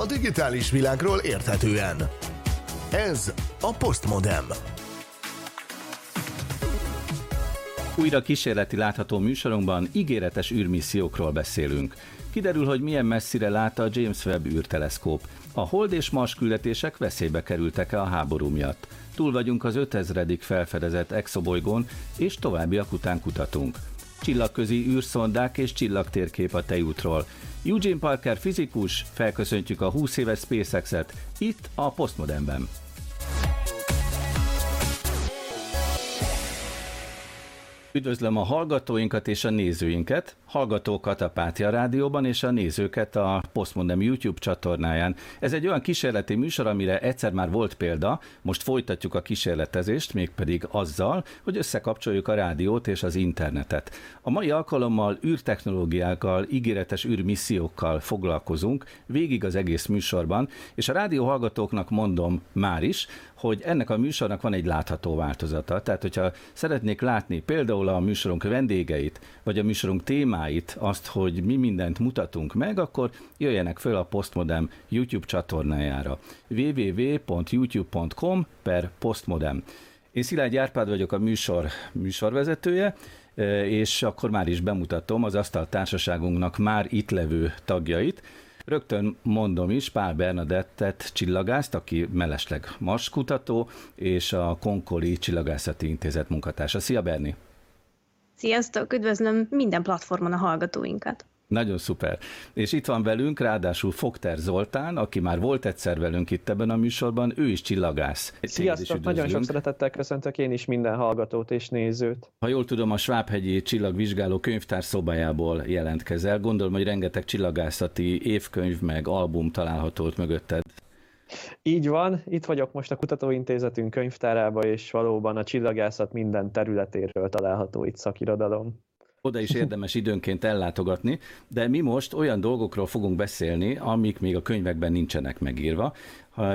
a digitális világról érthetően. Ez a Postmodem. Újra kísérleti látható műsorunkban ígéretes űrmissziókról beszélünk. Kiderül, hogy milyen messzire lát a James Webb űrteleszkóp. A Hold és Mars küldetések veszélybe kerültek-e a háború miatt? Túl vagyunk az 5000. felfedezett exobolygón, és továbbiak után kutatunk. Csillagközi űrszondák és csillagtérkép a tejútról. Eugene Parker fizikus, felköszöntjük a 20 éves SpaceX-et itt a Postmodernben. Üdvözlöm a hallgatóinkat és a nézőinket, hallgatókat a Pátia Rádióban és a nézőket a Postmodem YouTube csatornáján. Ez egy olyan kísérleti műsor, amire egyszer már volt példa, most folytatjuk a kísérletezést, mégpedig azzal, hogy összekapcsoljuk a rádiót és az internetet. A mai alkalommal űrtechnológiákkal, ígéretes űrmissziókkal foglalkozunk végig az egész műsorban, és a rádió hallgatóknak mondom már is, hogy ennek a műsornak van egy látható változata. Tehát, hogyha szeretnék látni például a műsorunk vendégeit, vagy a műsorunk témáit, azt, hogy mi mindent mutatunk meg, akkor jöjjenek föl a Postmodem YouTube csatornájára. www.youtube.com per postmodem. Én Szilágy Árpád vagyok a műsor műsorvezetője, és akkor már is bemutatom az Asztal Társaságunknak már itt levő tagjait. Rögtön mondom is Pál Bernadettet csillagást, aki mellesleg Mars kutató, és a Konkoli Csillagászati Intézet munkatársa. Szia Berni! Sziasztok, üdvözlöm minden platformon a hallgatóinkat! Nagyon szuper. És itt van velünk ráadásul Fogter Zoltán, aki már volt egyszer velünk itt ebben a műsorban, ő is csillagász. Sziasztok, is nagyon sok szeretettel köszöntök én is minden hallgatót és nézőt. Ha jól tudom, a Svábhegyi Csillagvizsgáló könyvtár szobájából jelentkezel. Gondolom, hogy rengeteg csillagászati évkönyv meg album található ott mögötted. Így van, itt vagyok most a Kutatóintézetünk könyvtárába, és valóban a csillagászat minden területéről található itt szakirodalom. Oda is érdemes időnként ellátogatni, de mi most olyan dolgokról fogunk beszélni, amik még a könyvekben nincsenek megírva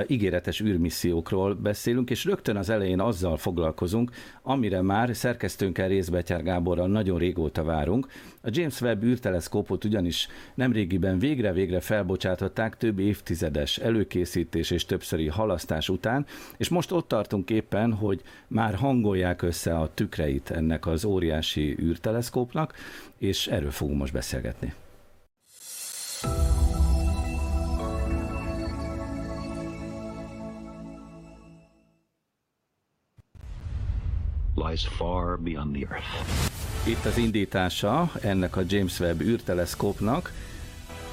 ígéretes űrmissziókról beszélünk, és rögtön az elején azzal foglalkozunk, amire már szerkesztőnkkel Részbetyár Gáborral nagyon régóta várunk. A James Webb űrteleszkópot ugyanis nemrégiben végre-végre felbocsátották több évtizedes előkészítés és többszöri halasztás után, és most ott tartunk éppen, hogy már hangolják össze a tükreit ennek az óriási űrteleszkópnak, és erről fogunk most beszélgetni. Lies far beyond the Earth. Itt az indítása ennek a James Webb űrteleszkópnak.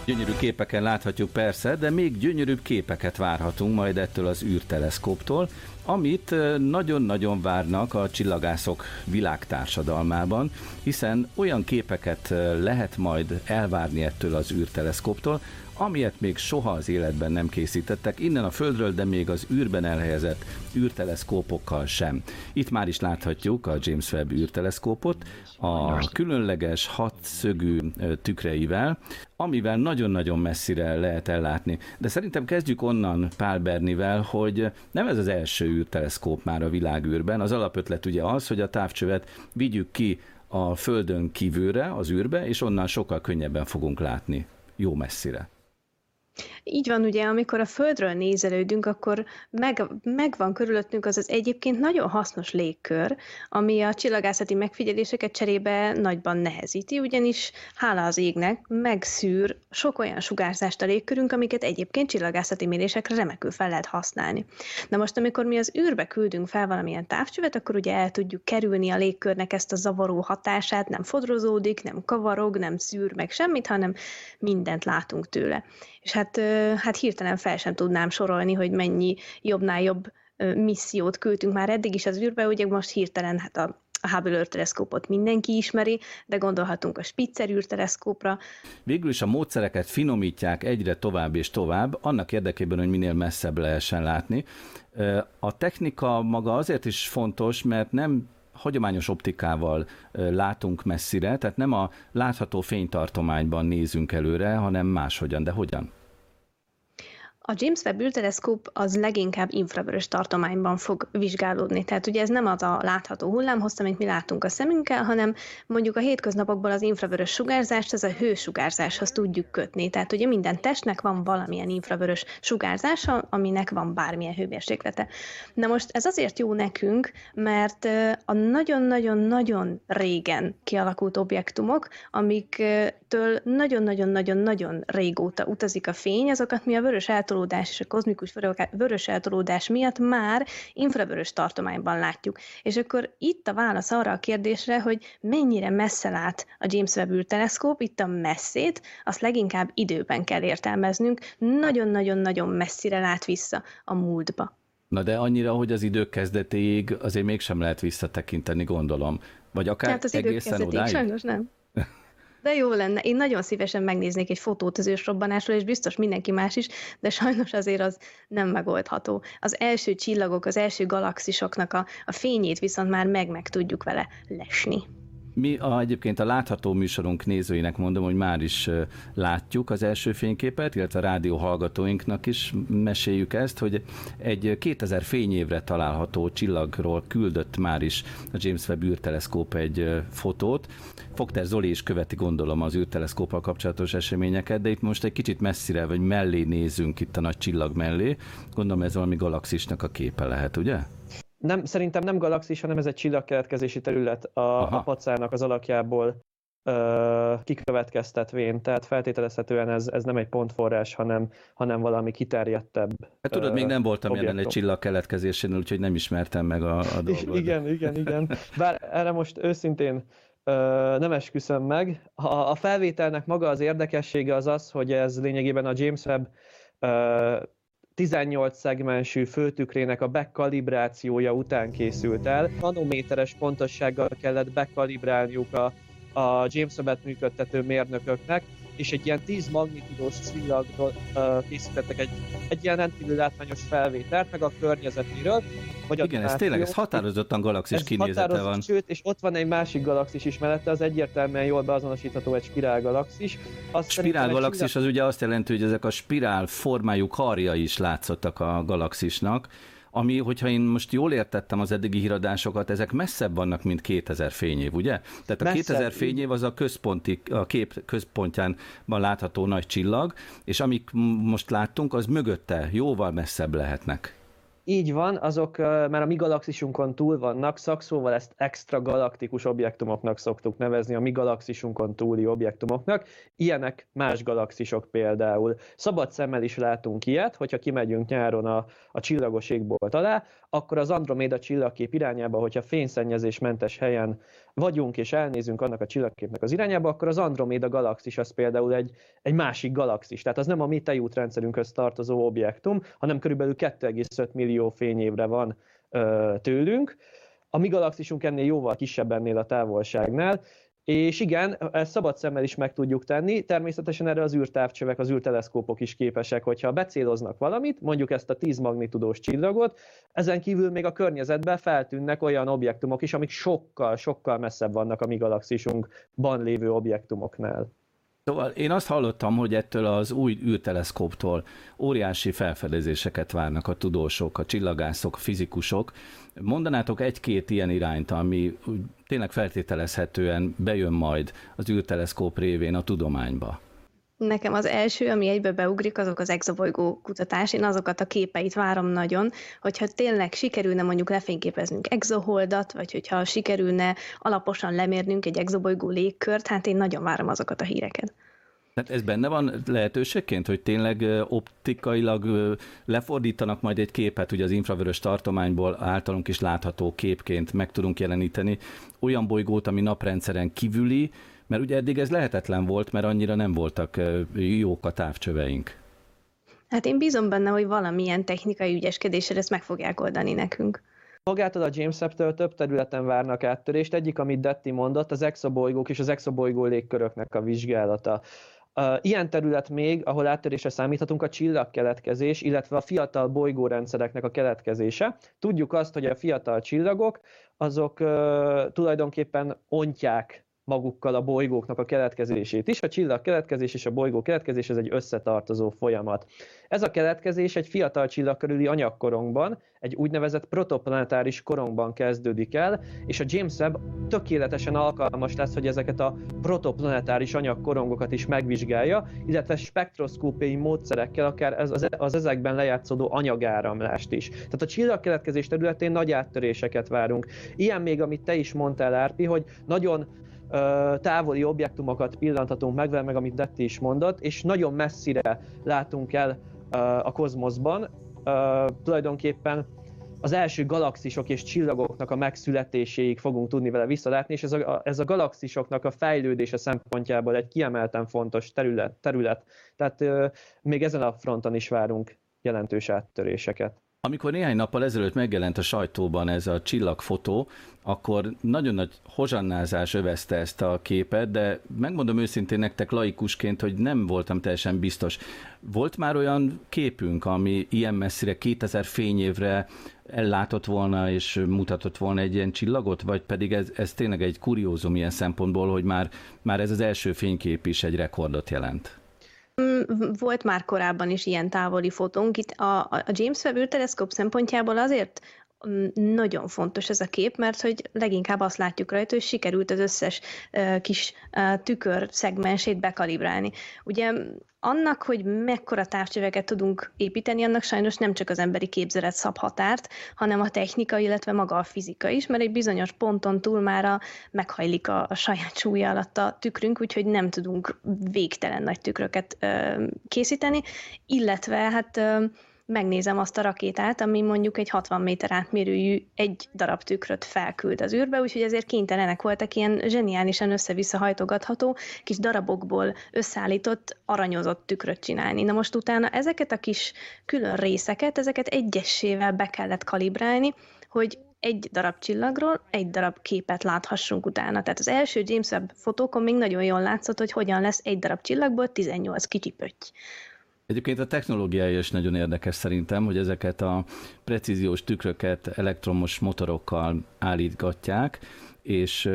Gyönyörű képeken láthatjuk persze, de még gyönyörűbb képeket várhatunk majd ettől az űrteleszkóptól, amit nagyon-nagyon várnak a csillagászok világtársadalmában, hiszen olyan képeket lehet majd elvárni ettől az űrteleszkóptól, amilyet még soha az életben nem készítettek, innen a Földről, de még az űrben elhelyezett űrteleszkópokkal sem. Itt már is láthatjuk a James Webb űrteleszkópot, a különleges hatszögű tükreivel, amivel nagyon-nagyon messzire lehet ellátni. De szerintem kezdjük onnan Pál Bernivel, hogy nem ez az első űrteleszkóp már a világűrben. Az alapötlet ugye az, hogy a távcsövet vigyük ki a Földön kívülre, az űrbe, és onnan sokkal könnyebben fogunk látni jó messzire. Így van, ugye, amikor a Földről nézelődünk, akkor meg, megvan körülöttünk az az egyébként nagyon hasznos légkör, ami a csillagászati megfigyeléseket cserébe nagyban nehezíti, ugyanis hála az égnek megszűr sok olyan sugárzást a légkörünk, amiket egyébként csillagászati mérésekre remekül fel lehet használni. Na most, amikor mi az űrbe küldünk fel valamilyen távcsövet, akkor ugye el tudjuk kerülni a légkörnek ezt a zavaró hatását, nem fodrozódik, nem kavarog, nem szűr meg semmit, hanem mindent látunk tőle. És hát, hát hirtelen fel sem tudnám sorolni, hogy mennyi jobbnál jobb missziót küldtünk már eddig is az űrbe, ugye most hirtelen hát a a Hubble űrteleszkópot mindenki ismeri, de gondolhatunk a Spitzer űrteleszkópra. Végül is a módszereket finomítják egyre tovább és tovább, annak érdekében, hogy minél messzebb lehessen látni. A technika maga azért is fontos, mert nem hagyományos optikával látunk messzire, tehát nem a látható fénytartományban nézünk előre, hanem máshogyan. De hogyan? A James Webb űrteleszkóp az leginkább infravörös tartományban fog vizsgálódni. Tehát ugye ez nem az a látható hullámhossz, amit mi látunk a szemünkkel, hanem mondjuk a hétköznapokban az infravörös sugárzást az a hősugárzáshoz tudjuk kötni. Tehát ugye minden testnek van valamilyen infravörös sugárzása, aminek van bármilyen hőmérséklete. Na most ez azért jó nekünk, mert a nagyon-nagyon-nagyon régen kialakult objektumok, amiktől nagyon-nagyon-nagyon-nagyon régóta utazik a fény, azokat mi a vörös eltolódás és a kozmikus vörös eltolódás miatt már infravörös tartományban látjuk. És akkor itt a válasz arra a kérdésre, hogy mennyire messze lát a James Webb űrteleszkóp, itt a messzét, azt leginkább időben kell értelmeznünk, nagyon-nagyon-nagyon messzire lát vissza a múltba. Na de annyira, hogy az idők kezdetéig azért mégsem lehet visszatekinteni, gondolom. Vagy akár hát az egészen odáig? sajnos nem. De jó lenne. Én nagyon szívesen megnéznék egy fotót az ősrobbanásról, és biztos mindenki más is, de sajnos azért az nem megoldható. Az első csillagok, az első galaxisoknak a, a fényét viszont már meg-meg tudjuk vele lesni. Mi a, egyébként a látható műsorunk nézőinek mondom, hogy már is látjuk az első fényképet, illetve a rádió hallgatóinknak is meséljük ezt, hogy egy 2000 fényévre található csillagról küldött már is a James Webb űrteleszkóp egy fotót. Fogter Zoli is követi gondolom az űrteleszkóppal kapcsolatos eseményeket, de itt most egy kicsit messzire, vagy mellé nézünk itt a nagy csillag mellé. Gondolom ez valami galaxisnak a képe lehet, ugye? Nem, szerintem nem galaxis, hanem ez egy csillagkeletkezési terület a, a pacának az alakjából ö, kikövetkeztetvén, tehát feltételezhetően ez, ez nem egy pontforrás, hanem, hanem valami kiterjedtebb Hát tudod, ö, még nem voltam objektum. jelen egy csillagkeletkezésén, úgyhogy nem ismertem meg a, a dolgot. Igen, igen, igen. Bár erre most őszintén ö, nem esküszöm meg. A, a felvételnek maga az érdekessége az az, hogy ez lényegében a James Webb ö, 18 szegmensű főtükrének a bekalibrációja után készült el. Nanométeres pontossággal kellett bekalibrálniuk a, a James Webb-et működtető mérnököknek, és egy ilyen 10 magnitudós csillagról uh, készítettek egy, egy ilyen rendkívül látványos felvételt, meg a környezetéről. Hogy Igen, ez tényleg, ez határozottan galaxis ez kinézete van. Sőt, és ott van egy másik galaxis is mellette, az egyértelműen jól beazonosítható egy spirál galaxis. Az spirál galaxis csillag... az ugye azt jelenti, hogy ezek a spirál formájú karja is látszottak a galaxisnak, ami, hogyha én most jól értettem az eddigi híradásokat, ezek messzebb vannak, mint 2000 fényév, ugye? Tehát a messzebb. 2000 fényév az a központi, a kép központján látható nagy csillag, és amik most láttunk, az mögötte jóval messzebb lehetnek. Így van, azok már a mi galaxisunkon túl vannak, szakszóval ezt extra galaktikus objektumoknak szoktuk nevezni, a mi galaxisunkon túli objektumoknak. Ilyenek más galaxisok például. Szabad szemmel is látunk ilyet, hogyha kimegyünk nyáron a, a csillagos égbolt alá, akkor az Androméda csillagkép irányába, hogyha fényszennyezésmentes helyen vagyunk és elnézünk annak a csillagképnek az irányába, akkor az Androméda galaxis az például egy, egy másik galaxis. Tehát az nem a mi tejútrendszerünkhöz tartozó objektum, hanem körülbelül 2,5 millió fényévre van ö, tőlünk. A mi galaxisunk ennél jóval kisebb ennél a távolságnál, és igen, ezt szabad szemmel is meg tudjuk tenni, természetesen erre az űrtávcsövek, az űrteleszkópok is képesek, hogyha becéloznak valamit, mondjuk ezt a 10 magnitudós csillagot, ezen kívül még a környezetben feltűnnek olyan objektumok is, amik sokkal, sokkal messzebb vannak a mi galaxisunkban lévő objektumoknál. Szóval én azt hallottam, hogy ettől az új űrteleszkóptól óriási felfedezéseket várnak a tudósok, a csillagászok, a fizikusok. Mondanátok egy-két ilyen irányt, ami tényleg feltételezhetően bejön majd az űrteleszkóp révén a tudományba? Nekem az első, ami egybe beugrik, azok az exobolygó kutatás. Én azokat a képeit várom nagyon, hogyha tényleg sikerülne mondjuk lefényképeznünk exoholdat, vagy hogyha sikerülne alaposan lemérnünk egy exobolygó légkört, hát én nagyon várom azokat a híreket. Tehát ez benne van lehetőségként, hogy tényleg optikailag lefordítanak majd egy képet, ugye az infravörös tartományból általunk is látható képként meg tudunk jeleníteni olyan bolygót, ami naprendszeren kívüli, mert ugye eddig ez lehetetlen volt, mert annyira nem voltak jók a távcsöveink. Hát én bízom benne, hogy valamilyen technikai ügyeskedéssel ezt meg fogják oldani nekünk. Magától a James Webb-től több területen várnak áttörést. Egyik, amit Detti mondott, az exobolygók és az exobolygó légköröknek a vizsgálata. Ilyen terület még, ahol áttörésre számíthatunk, a csillagkeletkezés, illetve a fiatal bolygórendszereknek a keletkezése. Tudjuk azt, hogy a fiatal csillagok, azok tulajdonképpen ontják magukkal a bolygóknak a keletkezését is. A csillag keletkezés és a bolygó keletkezés ez egy összetartozó folyamat. Ez a keletkezés egy fiatal csillag körüli anyagkorongban, egy úgynevezett protoplanetáris korongban kezdődik el, és a James Webb tökéletesen alkalmas lesz, hogy ezeket a protoplanetáris anyagkorongokat is megvizsgálja, illetve spektroszkópiai módszerekkel akár az, az, az ezekben lejátszódó anyagáramlást is. Tehát a csillagkeletkezés területén nagy áttöréseket várunk. Ilyen még, amit te is mondtál, Árpi, hogy nagyon távoli objektumokat pillanthatunk meg, meg amit Detti is mondott, és nagyon messzire látunk el a kozmoszban. Tulajdonképpen az első galaxisok és csillagoknak a megszületéséig fogunk tudni vele visszalátni, és ez a, ez a galaxisoknak a fejlődése szempontjából egy kiemelten fontos terület. terület. Tehát még ezen a fronton is várunk jelentős áttöréseket. Amikor néhány nappal ezelőtt megjelent a sajtóban ez a csillagfotó, akkor nagyon nagy hozsannázás övezte ezt a képet, de megmondom őszintén nektek laikusként, hogy nem voltam teljesen biztos. Volt már olyan képünk, ami ilyen messzire, 2000 fényévre ellátott volna és mutatott volna egy ilyen csillagot, vagy pedig ez, ez tényleg egy kuriózum ilyen szempontból, hogy már, már ez az első fénykép is egy rekordot jelent? Mm, volt már korábban is ilyen távoli fotónk. Itt a, a James Webb űrteleszkóp szempontjából azért nagyon fontos ez a kép, mert hogy leginkább azt látjuk rajta, hogy sikerült az összes kis tükör szegmensét bekalibrálni. Ugye annak, hogy mekkora távcsöveket tudunk építeni, annak sajnos nem csak az emberi képzelet szab határt, hanem a technika, illetve maga a fizika is, mert egy bizonyos ponton túl már a, meghajlik a, a saját súlya alatt a tükrünk, úgyhogy nem tudunk végtelen nagy tükröket ö, készíteni, illetve hát ö, megnézem azt a rakétát, ami mondjuk egy 60 méter átmérőjű egy darab tükröt felküld az űrbe, úgyhogy ezért kénytelenek voltak ilyen zseniálisan össze-vissza hajtogatható, kis darabokból összeállított, aranyozott tükröt csinálni. Na most utána ezeket a kis külön részeket, ezeket egyessével be kellett kalibrálni, hogy egy darab csillagról egy darab képet láthassunk utána. Tehát az első James Webb fotókon még nagyon jól látszott, hogy hogyan lesz egy darab csillagból 18 kicsi pötty. Egyébként a technológiája is nagyon érdekes szerintem, hogy ezeket a precíziós tükröket elektromos motorokkal állítgatják, és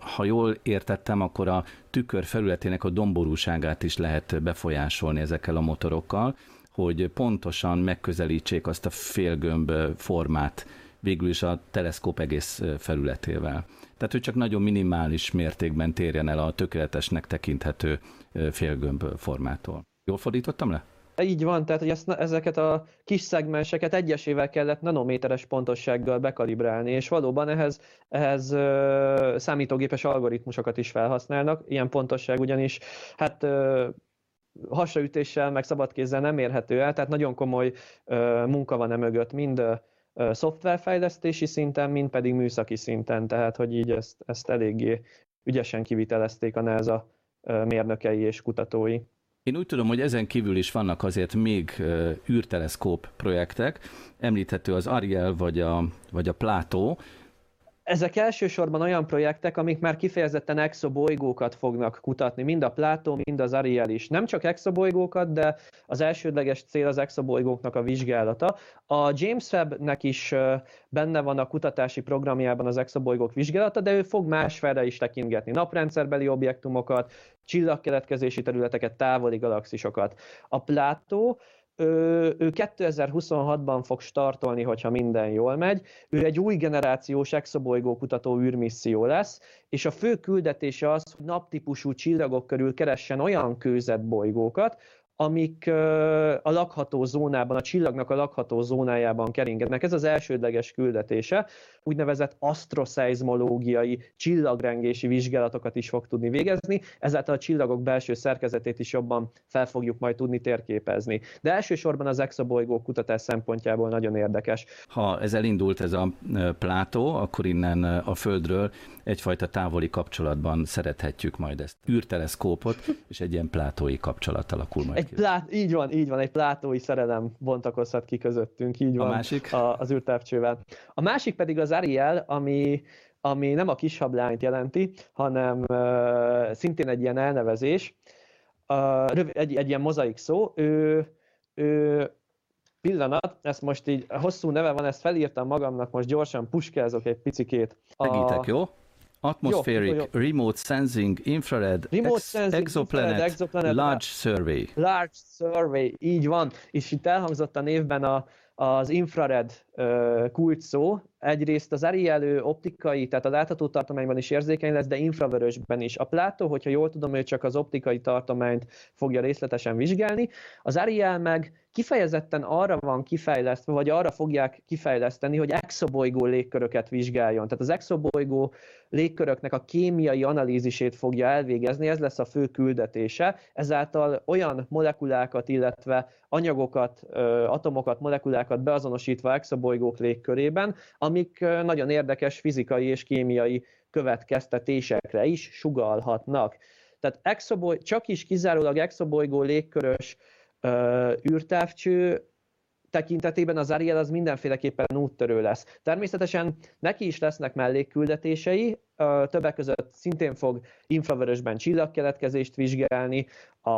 ha jól értettem, akkor a tükör felületének a domborúságát is lehet befolyásolni ezekkel a motorokkal, hogy pontosan megközelítsék azt a félgömb formát végül is a teleszkóp egész felületével. Tehát, hogy csak nagyon minimális mértékben térjen el a tökéletesnek tekinthető félgömb formától. Jól fordítottam le? Így van, tehát hogy ezt, ezeket a kis szegmenseket egyesével kellett nanométeres pontossággal bekalibrálni, és valóban ehhez, ehhez ö, számítógépes algoritmusokat is felhasználnak, ilyen pontosság ugyanis hát ö, hasraütéssel, meg szabadkézzel nem érhető el, tehát nagyon komoly ö, munka van e mögött, mind ö, szoftverfejlesztési szinten, mind pedig műszaki szinten, tehát hogy így ezt, ezt eléggé ügyesen kivitelezték a NASA mérnökei és kutatói. Én úgy tudom, hogy ezen kívül is vannak azért még űrteleszkóp projektek, említhető az Ariel vagy a, vagy a Plato, ezek elsősorban olyan projektek, amik már kifejezetten exobolygókat fognak kutatni, mind a Plato, mind az Ariel is. Nem csak exobolygókat, de az elsődleges cél az exobolygóknak a vizsgálata. A James Webb-nek is benne van a kutatási programjában az exobolygók vizsgálata, de ő fog másfelre is tekintgetni. Naprendszerbeli objektumokat, csillagkeletkezési területeket, távoli galaxisokat. A Plato ő, ő 2026-ban fog startolni, hogyha minden jól megy. Ő egy új generációs exobolygó kutató űrmisszió lesz, és a fő küldetése az, hogy naptípusú csillagok körül keressen olyan kőzet bolygókat, amik a lakható zónában, a csillagnak a lakható zónájában keringetnek. Ez az elsődleges küldetése. Úgynevezett asztroszeizmológiai csillagrengési vizsgálatokat is fog tudni végezni, ezáltal a csillagok belső szerkezetét is jobban fel fogjuk majd tudni térképezni. De elsősorban az exobolygó kutatás szempontjából nagyon érdekes. Ha ez elindult ez a plátó, akkor innen a Földről egyfajta távoli kapcsolatban szerethetjük majd ezt. űrteleszkópot, és egy ilyen plátói kapcsolat alakul majd egy plát, így van, így van, egy plátói szerelem bontakozhat ki közöttünk, így van. A másik? A, az űrtávcsővel. A másik pedig az Ariel, ami, ami nem a kishablányt jelenti, hanem uh, szintén egy ilyen elnevezés, uh, egy, egy ilyen mozaik szó, ő, ő pillanat, ezt most így, hosszú neve van, ezt felírtam magamnak, most gyorsan puskázok egy picikét. Segítek, jó? Atmospheric jó, jó. Remote Sensing Infrared Remote ex- Sensing Exoplanet, Infrared Exoplanet Large Survey. Large Survey, így van. És itt elhangzott a névben a, az infrared uh, kulcs szó, egyrészt az Ariel optikai, tehát a látható tartományban is érzékeny lesz, de infravörösben is. A Plato, hogyha jól tudom, ő csak az optikai tartományt fogja részletesen vizsgálni. Az Ariel meg kifejezetten arra van kifejlesztve, vagy arra fogják kifejleszteni, hogy exobolygó légköröket vizsgáljon. Tehát az exobolygó légköröknek a kémiai analízisét fogja elvégezni, ez lesz a fő küldetése, ezáltal olyan molekulákat, illetve anyagokat, atomokat, molekulákat beazonosítva exobolygók légkörében, amik nagyon érdekes fizikai és kémiai következtetésekre is sugalhatnak. Tehát exoboly, csak is kizárólag exobolygó légkörös űrtávcső tekintetében az Ariel az mindenféleképpen úttörő lesz. Természetesen neki is lesznek mellékküldetései, többek között szintén fog infravörösben csillagkeletkezést vizsgálni, a,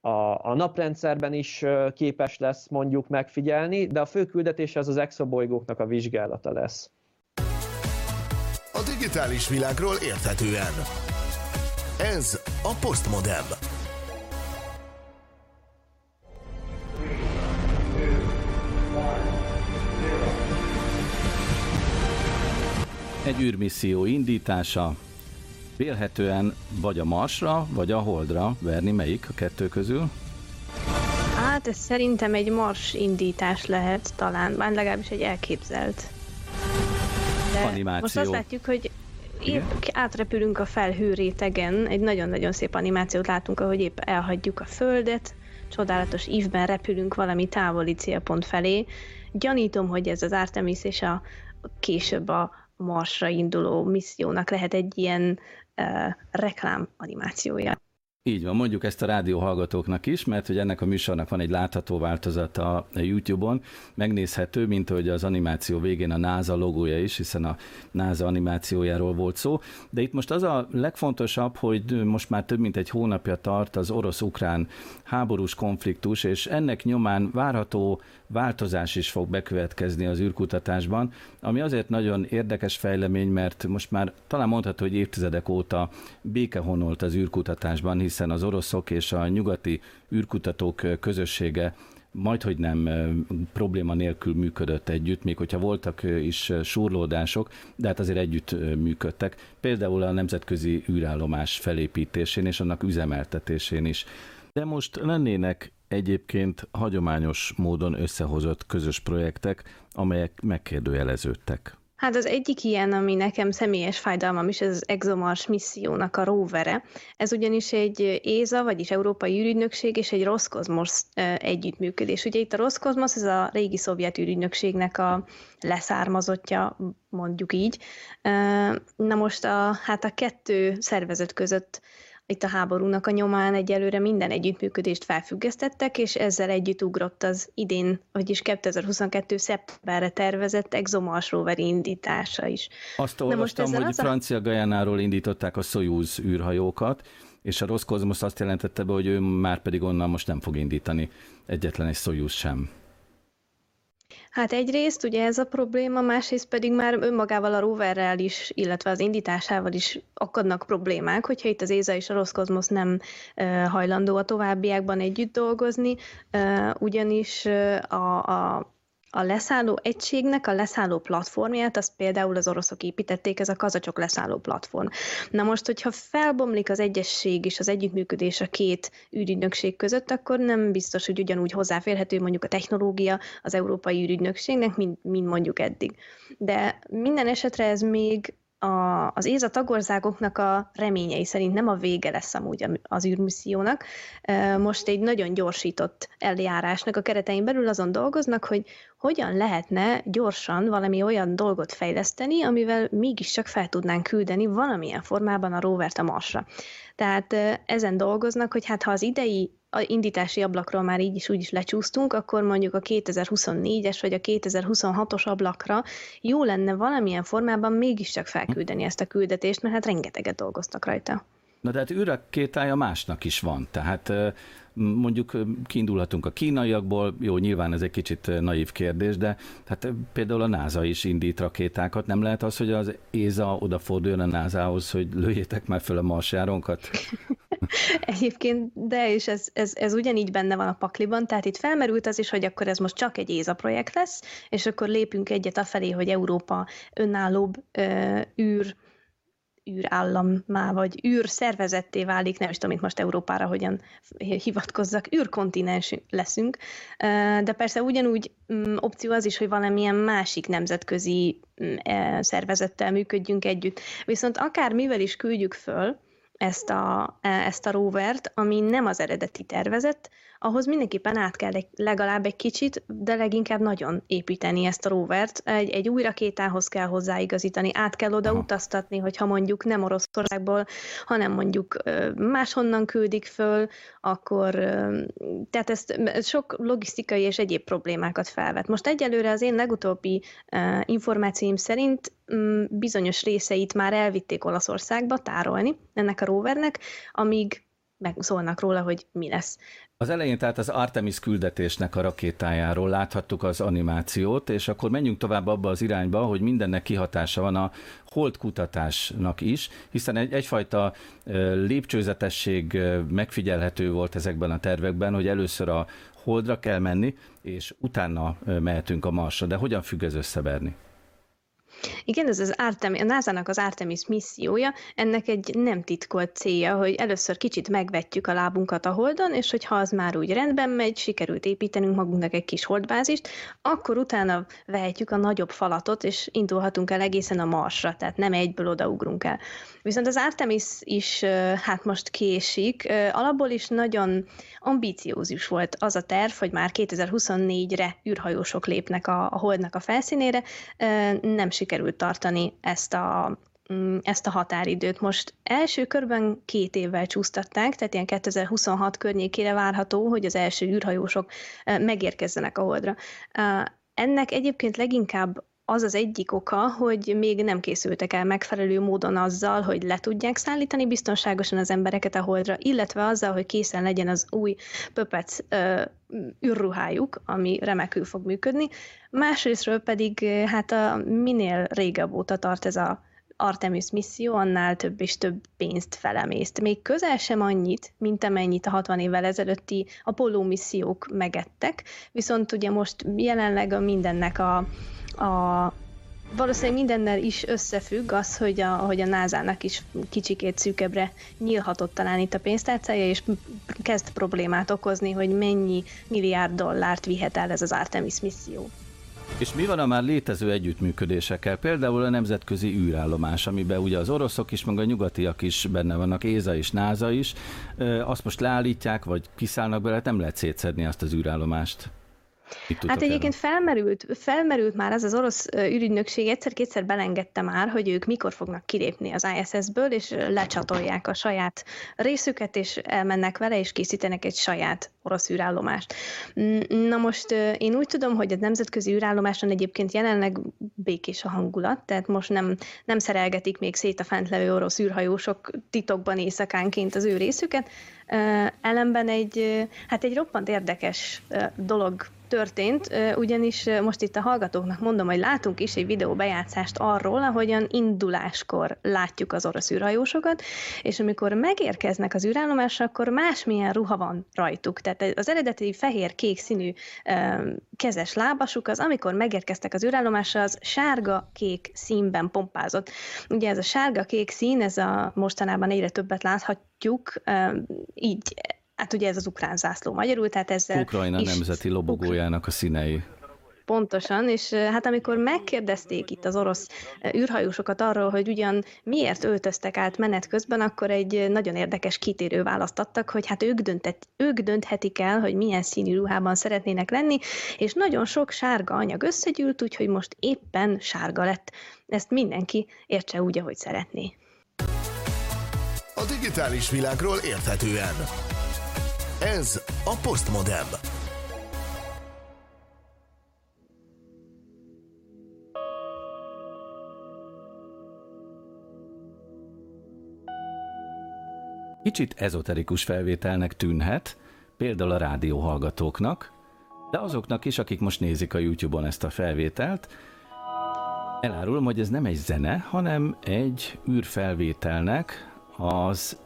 a, a naprendszerben is képes lesz mondjuk megfigyelni, de a fő küldetése az az exobolygóknak a vizsgálata lesz. A digitális világról érthetően. Ez a Postmodem. Egy űrmisszió indítása, vélhetően vagy a Marsra, vagy a Holdra verni melyik a kettő közül? Hát ez szerintem egy Mars indítás lehet talán, már legalábbis egy elképzelt. De Animáció. most azt látjuk, hogy épp átrepülünk a felhő rétegen, egy nagyon-nagyon szép animációt látunk, ahogy épp elhagyjuk a Földet, csodálatos ívben repülünk valami távoli célpont felé. Gyanítom, hogy ez az Artemis és a később a Marsra induló missziónak lehet egy ilyen uh, reklám animációja. Így van, mondjuk ezt a rádió hallgatóknak is, mert hogy ennek a műsornak van egy látható változata a YouTube-on, megnézhető, mint hogy az animáció végén a NASA logója is, hiszen a NASA animációjáról volt szó, de itt most az a legfontosabb, hogy most már több mint egy hónapja tart az orosz-ukrán háborús konfliktus, és ennek nyomán várható változás is fog bekövetkezni az űrkutatásban, ami azért nagyon érdekes fejlemény, mert most már talán mondható, hogy évtizedek óta békehonolt az űrkutatásban, hiszen az oroszok és a nyugati űrkutatók közössége majd, hogy nem probléma nélkül működött együtt, még hogyha voltak is surlódások, de hát azért együtt működtek. Például a nemzetközi űrállomás felépítésén és annak üzemeltetésén is. De most lennének egyébként hagyományos módon összehozott közös projektek, amelyek megkérdőjeleződtek. Hát az egyik ilyen, ami nekem személyes fájdalmam is, ez az ExoMars missziónak a rovere. Ez ugyanis egy ESA, vagyis Európai űrügynökség és egy Roszkozmos együttműködés. Ugye itt a Roszkozmos, ez a régi szovjet űrügynökségnek a leszármazottja, mondjuk így. Na most a, hát a kettő szervezet között itt a háborúnak a nyomán egyelőre minden együttműködést felfüggesztettek, és ezzel együtt ugrott az idén, vagyis 2022. szeptemberre tervezett ExoMars rover indítása is. Azt olvastam, hogy az francia Gajánáról indították a Soyuz űrhajókat, és a Roszkozmosz azt jelentette be, hogy ő már pedig onnan most nem fog indítani egyetlen egy Soyuz sem. Hát egyrészt ugye ez a probléma, másrészt pedig már önmagával a roverrel is, illetve az indításával is akadnak problémák, hogyha itt az ÉZA és a Roszkozmosz nem hajlandó a továbbiakban együtt dolgozni, ugyanis a, a a leszálló egységnek a leszálló platformját, azt például az oroszok építették, ez a kazacsok leszálló platform. Na most, hogyha felbomlik az egyesség és az együttműködés a két űrügynökség között, akkor nem biztos, hogy ugyanúgy hozzáférhető mondjuk a technológia az európai űrügynökségnek, mint, mint mondjuk eddig. De minden esetre ez még a, az ÉZA tagországoknak a reményei szerint nem a vége lesz amúgy az űrmissziónak. Most egy nagyon gyorsított eljárásnak a keretein belül azon dolgoznak, hogy hogyan lehetne gyorsan valami olyan dolgot fejleszteni, amivel mégiscsak fel tudnánk küldeni valamilyen formában a rovert a Marsra. Tehát ezen dolgoznak, hogy hát ha az idei a indítási ablakról már így is úgy is lecsúsztunk, akkor mondjuk a 2024-es vagy a 2026-os ablakra jó lenne valamilyen formában mégiscsak felküldeni ezt a küldetést, mert hát rengeteget dolgoztak rajta. Na tehát űrrakétája másnak is van, tehát mondjuk kiindulhatunk a kínaiakból, jó, nyilván ez egy kicsit naív kérdés, de hát például a NASA is indít rakétákat, nem lehet az, hogy az ÉZA odaforduljon a NASA-hoz, hogy lőjétek már föl a marsjáronkat? Egyébként, de és ez, ez, ez ugyanígy benne van a pakliban, tehát itt felmerült az is, hogy akkor ez most csak egy ÉZA projekt lesz, és akkor lépünk egyet afelé, hogy Európa önállóbb ö, űr űrállammá, vagy űr szervezetté válik, nem is tudom, mint most Európára hogyan hivatkozzak, űrkontinens leszünk, de persze ugyanúgy mm, opció az is, hogy valamilyen másik nemzetközi mm, e, szervezettel működjünk együtt. Viszont akár mivel is küldjük föl ezt a, e, ezt a rovert, ami nem az eredeti tervezet, ahhoz mindenképpen át kell egy, legalább egy kicsit, de leginkább nagyon építeni ezt a rovert. Egy, egy új rakétához kell hozzáigazítani, át kell oda Aha. utaztatni, hogyha mondjuk nem Oroszországból, hanem mondjuk máshonnan küldik föl, akkor tehát ezt sok logisztikai és egyéb problémákat felvet. Most egyelőre az én legutóbbi információim szerint bizonyos részeit már elvitték Olaszországba tárolni ennek a rovernek, amíg meg szólnak róla, hogy mi lesz. Az elején tehát az Artemis küldetésnek a rakétájáról láthattuk az animációt, és akkor menjünk tovább abba az irányba, hogy mindennek kihatása van a holdkutatásnak is, hiszen egy, egyfajta lépcsőzetesség megfigyelhető volt ezekben a tervekben, hogy először a holdra kell menni, és utána mehetünk a Marsra. De hogyan függ ez össze, Berni? Igen, ez az Artemis, a NASA-nak az Artemis missziója, ennek egy nem titkolt célja, hogy először kicsit megvetjük a lábunkat a Holdon, és hogyha az már úgy rendben megy, sikerült építenünk magunknak egy kis holdbázist, akkor utána vehetjük a nagyobb falatot, és indulhatunk el egészen a Marsra, tehát nem egyből odaugrunk el. Viszont az Artemis is hát most késik, alapból is nagyon ambíciózus volt az a terv, hogy már 2024-re űrhajósok lépnek a, Holdnak a felszínére, nem sikerült tartani ezt a mm, ezt a határidőt. Most első körben két évvel csúsztatták, tehát ilyen 2026 környékére várható, hogy az első űrhajósok megérkezzenek a Holdra. Ennek egyébként leginkább az az egyik oka, hogy még nem készültek el megfelelő módon azzal, hogy le tudják szállítani biztonságosan az embereket a holdra, illetve azzal, hogy készen legyen az új pöpec űrruhájuk, ami remekül fog működni. Másrésztről pedig hát a minél régebb óta tart ez a Artemis misszió, annál több és több pénzt felemészt. Még közel sem annyit, mint amennyit a 60 évvel ezelőtti Apollo missziók megettek, viszont ugye most jelenleg a mindennek a a valószínűleg mindennel is összefügg az, hogy a, hogy a NASA-nak is kicsikét szűkebbre nyílhatott talán itt a pénztárcája, és kezd problémát okozni, hogy mennyi milliárd dollárt vihet el ez az Artemis misszió. És mi van a már létező együttműködésekkel? Például a nemzetközi űrállomás, amiben ugye az oroszok is, meg a nyugatiak is benne vannak, ÉZA és NASA is. Azt most leállítják, vagy kiszállnak bele, nem lehet szétszedni azt az űrállomást. Hát egyébként felmerült, felmerült már az az orosz ürügynökség, egyszer-kétszer belengedte már, hogy ők mikor fognak kilépni az ISS-ből, és lecsatolják a saját részüket, és elmennek vele, és készítenek egy saját orosz űrállomást. Na most én úgy tudom, hogy a nemzetközi űrállomáson egyébként jelenleg békés a hangulat, tehát most nem, nem szerelgetik még szét a fent levő orosz űrhajósok titokban éjszakánként az ő részüket. Ellenben egy, hát egy roppant érdekes dolog történt, ugyanis most itt a hallgatóknak mondom, hogy látunk is egy videó bejátszást arról, ahogyan induláskor látjuk az orosz űrhajósokat, és amikor megérkeznek az űrállomásra, akkor másmilyen ruha van rajtuk. Tehát az eredeti fehér-kék színű kezes lábasuk az, amikor megérkeztek az űrállomásra, az sárga-kék színben pompázott. Ugye ez a sárga-kék szín, ez a mostanában egyre többet láthatjuk, így Hát ugye ez az ukrán zászló magyarul, tehát ezzel Ukrajna is... nemzeti lobogójának a színei. Pontosan, és hát amikor megkérdezték itt az orosz űrhajósokat arról, hogy ugyan miért öltöztek át menet közben, akkor egy nagyon érdekes kitérő választattak, hogy hát ők, döntet, ők dönthetik el, hogy milyen színű ruhában szeretnének lenni, és nagyon sok sárga anyag összegyűlt, úgyhogy most éppen sárga lett. Ezt mindenki értse úgy, ahogy szeretné. Digitális világról érthetően. Ez a Postmodem. Kicsit ezoterikus felvételnek tűnhet, például a rádióhallgatóknak, de azoknak is, akik most nézik a YouTube-on ezt a felvételt, elárulom, hogy ez nem egy zene, hanem egy űrfelvételnek az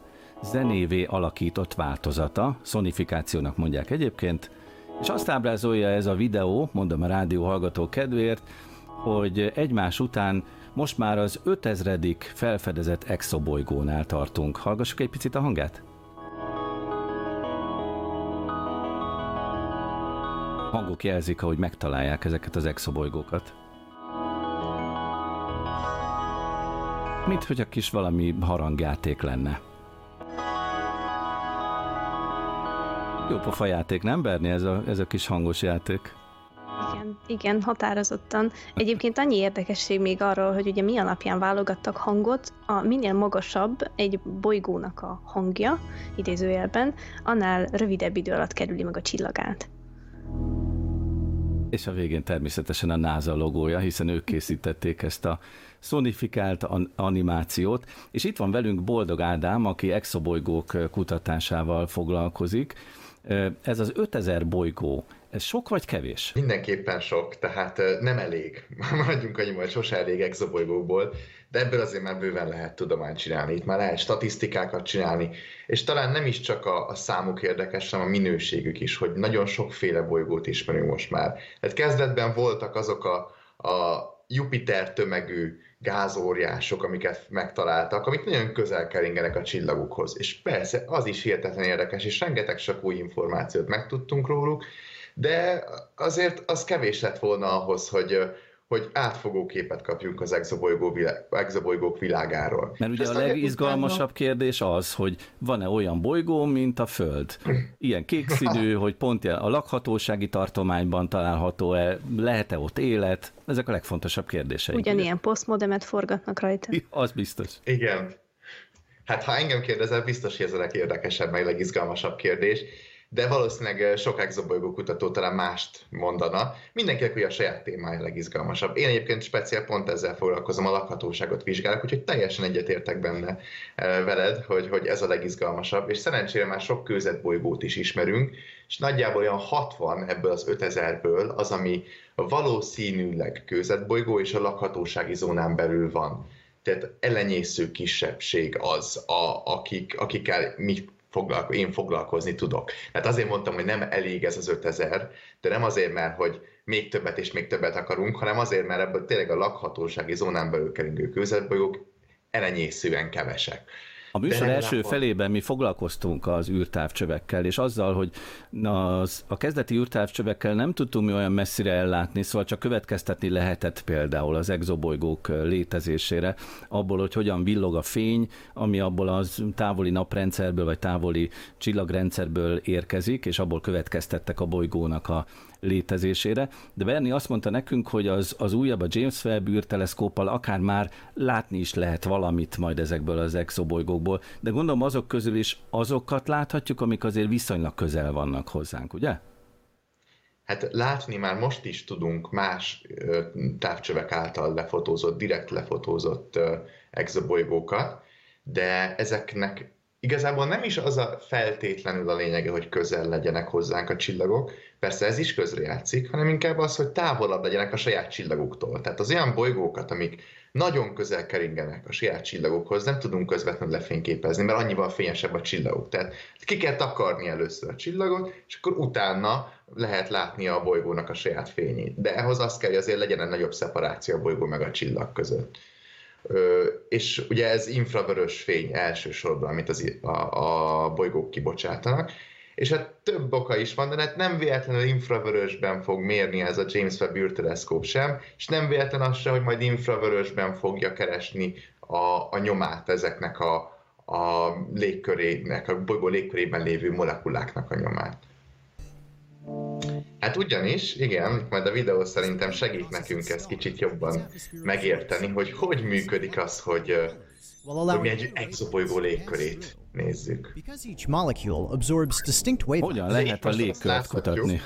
zenévé alakított változata, szonifikációnak mondják egyébként, és azt ábrázolja ez a videó, mondom a rádió hallgató kedvéért, hogy egymás után most már az 5000. felfedezett exobolygónál tartunk. Hallgassuk egy picit a hangát? Hangok jelzik, hogy megtalálják ezeket az exobolygókat. Mint hogy a kis valami harangjáték lenne. Jó pofa játék, nem Berni, ez a, ez a kis hangos játék? Igen, igen, határozottan. Egyébként annyi érdekesség még arról, hogy ugye mi alapján válogattak hangot, a minél magasabb egy bolygónak a hangja, idézőjelben, annál rövidebb idő alatt kerüli meg a csillagát. És a végén természetesen a NASA logója, hiszen ők készítették ezt a szonifikált animációt, és itt van velünk Boldog Ádám, aki exobolygók kutatásával foglalkozik. Ez az 5000 bolygó, ez sok vagy kevés? Mindenképpen sok, tehát nem elég. Maradjunk annyi, hogy sose elég exobolygókból, de ebből azért már bőven lehet tudományt csinálni. Itt már lehet statisztikákat csinálni, és talán nem is csak a, a számuk érdekes, hanem a minőségük is, hogy nagyon sokféle bolygót ismerünk most már. Tehát kezdetben voltak azok a, a Jupiter tömegű gázóriások, amiket megtaláltak, amik nagyon közel keringenek a csillagukhoz. És persze, az is hihetetlen érdekes, és rengeteg sok új információt megtudtunk róluk, de azért az kevés lett volna ahhoz, hogy, hogy átfogó képet kapjunk az exobolygó világ, exobolygók világáról. Mert ugye Ezt a legizgalmasabb kérdés az, hogy van-e olyan bolygó, mint a Föld? Ilyen kékszínű, hogy pont a lakhatósági tartományban található-e, lehet-e ott élet? Ezek a legfontosabb kérdések. Ugyanilyen posztmodemet forgatnak rajta. Az biztos. Igen. Hát ha engem kérdezel, biztos, hogy ez a legérdekesebb, meg legizgalmasabb kérdés de valószínűleg sok exobolygó kutató talán mást mondana. Mindenkinek ugye a saját témája legizgalmasabb. Én egyébként speciál pont ezzel foglalkozom, a lakhatóságot vizsgálok, úgyhogy teljesen egyetértek benne veled, hogy, hogy ez a legizgalmasabb, és szerencsére már sok kőzetbolygót is ismerünk, és nagyjából olyan 60 ebből az 5000-ből az, ami valószínűleg kőzetbolygó és a lakhatósági zónán belül van. Tehát ellenyésző kisebbség az, a, akik, akikkel mi foglalko- én foglalkozni tudok. Tehát azért mondtam, hogy nem elég ez az 5000, de nem azért, mert hogy még többet és még többet akarunk, hanem azért, mert ebből tényleg a lakhatósági zónán belül keringő kőzetbolyók elenyészően kevesek. A műsor első felében mi foglalkoztunk az űrtávcsövekkel, és azzal, hogy az, a kezdeti űrtávcsövekkel nem tudtunk mi olyan messzire ellátni, szóval csak következtetni lehetett például az exobolygók létezésére, abból, hogy hogyan villog a fény, ami abból az távoli naprendszerből vagy távoli csillagrendszerből érkezik, és abból következtettek a bolygónak a létezésére, de Berni azt mondta nekünk, hogy az, az újabb a James Webb űrteleszkóppal akár már látni is lehet valamit majd ezekből az exobolygókból, de gondolom azok közül is azokat láthatjuk, amik azért viszonylag közel vannak hozzánk, ugye? Hát látni már most is tudunk más távcsövek által lefotózott, direkt lefotózott exobolygókat, de ezeknek igazából nem is az a feltétlenül a lényege, hogy közel legyenek hozzánk a csillagok, persze ez is közrejátszik, hanem inkább az, hogy távolabb legyenek a saját csillaguktól. Tehát az olyan bolygókat, amik nagyon közel keringenek a saját csillagokhoz, nem tudunk közvetlenül lefényképezni, mert annyival fényesebb a csillagok. Tehát ki kell takarni először a csillagot, és akkor utána lehet látni a bolygónak a saját fényét. De ehhez azt kell, hogy azért legyen egy nagyobb szeparáció a bolygó meg a csillag között és ugye ez infravörös fény elsősorban, amit az, a, a bolygók kibocsátanak, és hát több oka is van, de hát nem véletlenül infravörösben fog mérni ez a James Webb űrteleszkóp sem, és nem véletlen az sem, hogy majd infravörösben fogja keresni a, a nyomát ezeknek a, a légkörének, a bolygó légkörében lévő molekuláknak a nyomát. Hát ugyanis, igen, majd a videó szerintem segít nekünk ezt kicsit jobban megérteni, hogy hogy működik az, hogy, hogy mi egy exobolygó légkörét nézzük. Hogyan lehet a légkört kutatni?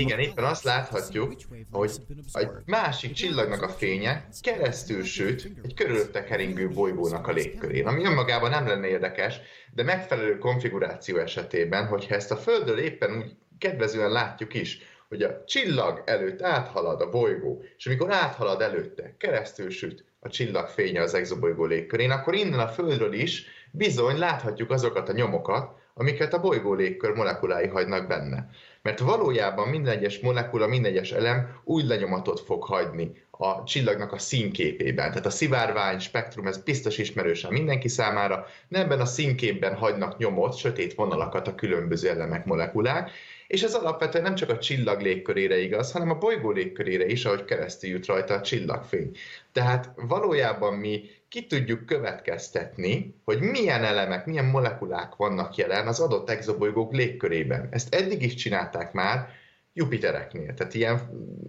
Igen, éppen azt láthatjuk, hogy egy másik csillagnak a fénye keresztül süt egy körülötte keringő bolygónak a légkörén, ami önmagában nem lenne érdekes, de megfelelő konfiguráció esetében, hogyha ezt a Földről éppen úgy kedvezően látjuk is, hogy a csillag előtt áthalad a bolygó, és amikor áthalad előtte, keresztül süt a csillag fénye az exobolygó légkörén, akkor innen a Földről is bizony láthatjuk azokat a nyomokat, amiket a bolygó légkör molekulái hagynak benne. Mert valójában minden egyes molekula, minden egyes elem úgy lenyomatot fog hagyni a csillagnak a színképében. Tehát a szivárvány spektrum, ez biztos ismerősen mindenki számára, de ebben a színképben hagynak nyomot, sötét vonalakat a különböző elemek, molekulák, és ez alapvetően nem csak a csillag légkörére igaz, hanem a bolygó légkörére is, ahogy keresztül jut rajta a csillagfény. Tehát valójában mi ki tudjuk következtetni, hogy milyen elemek, milyen molekulák vannak jelen az adott exobolygók légkörében. Ezt eddig is csinálták már, Jupitereknél, tehát ilyen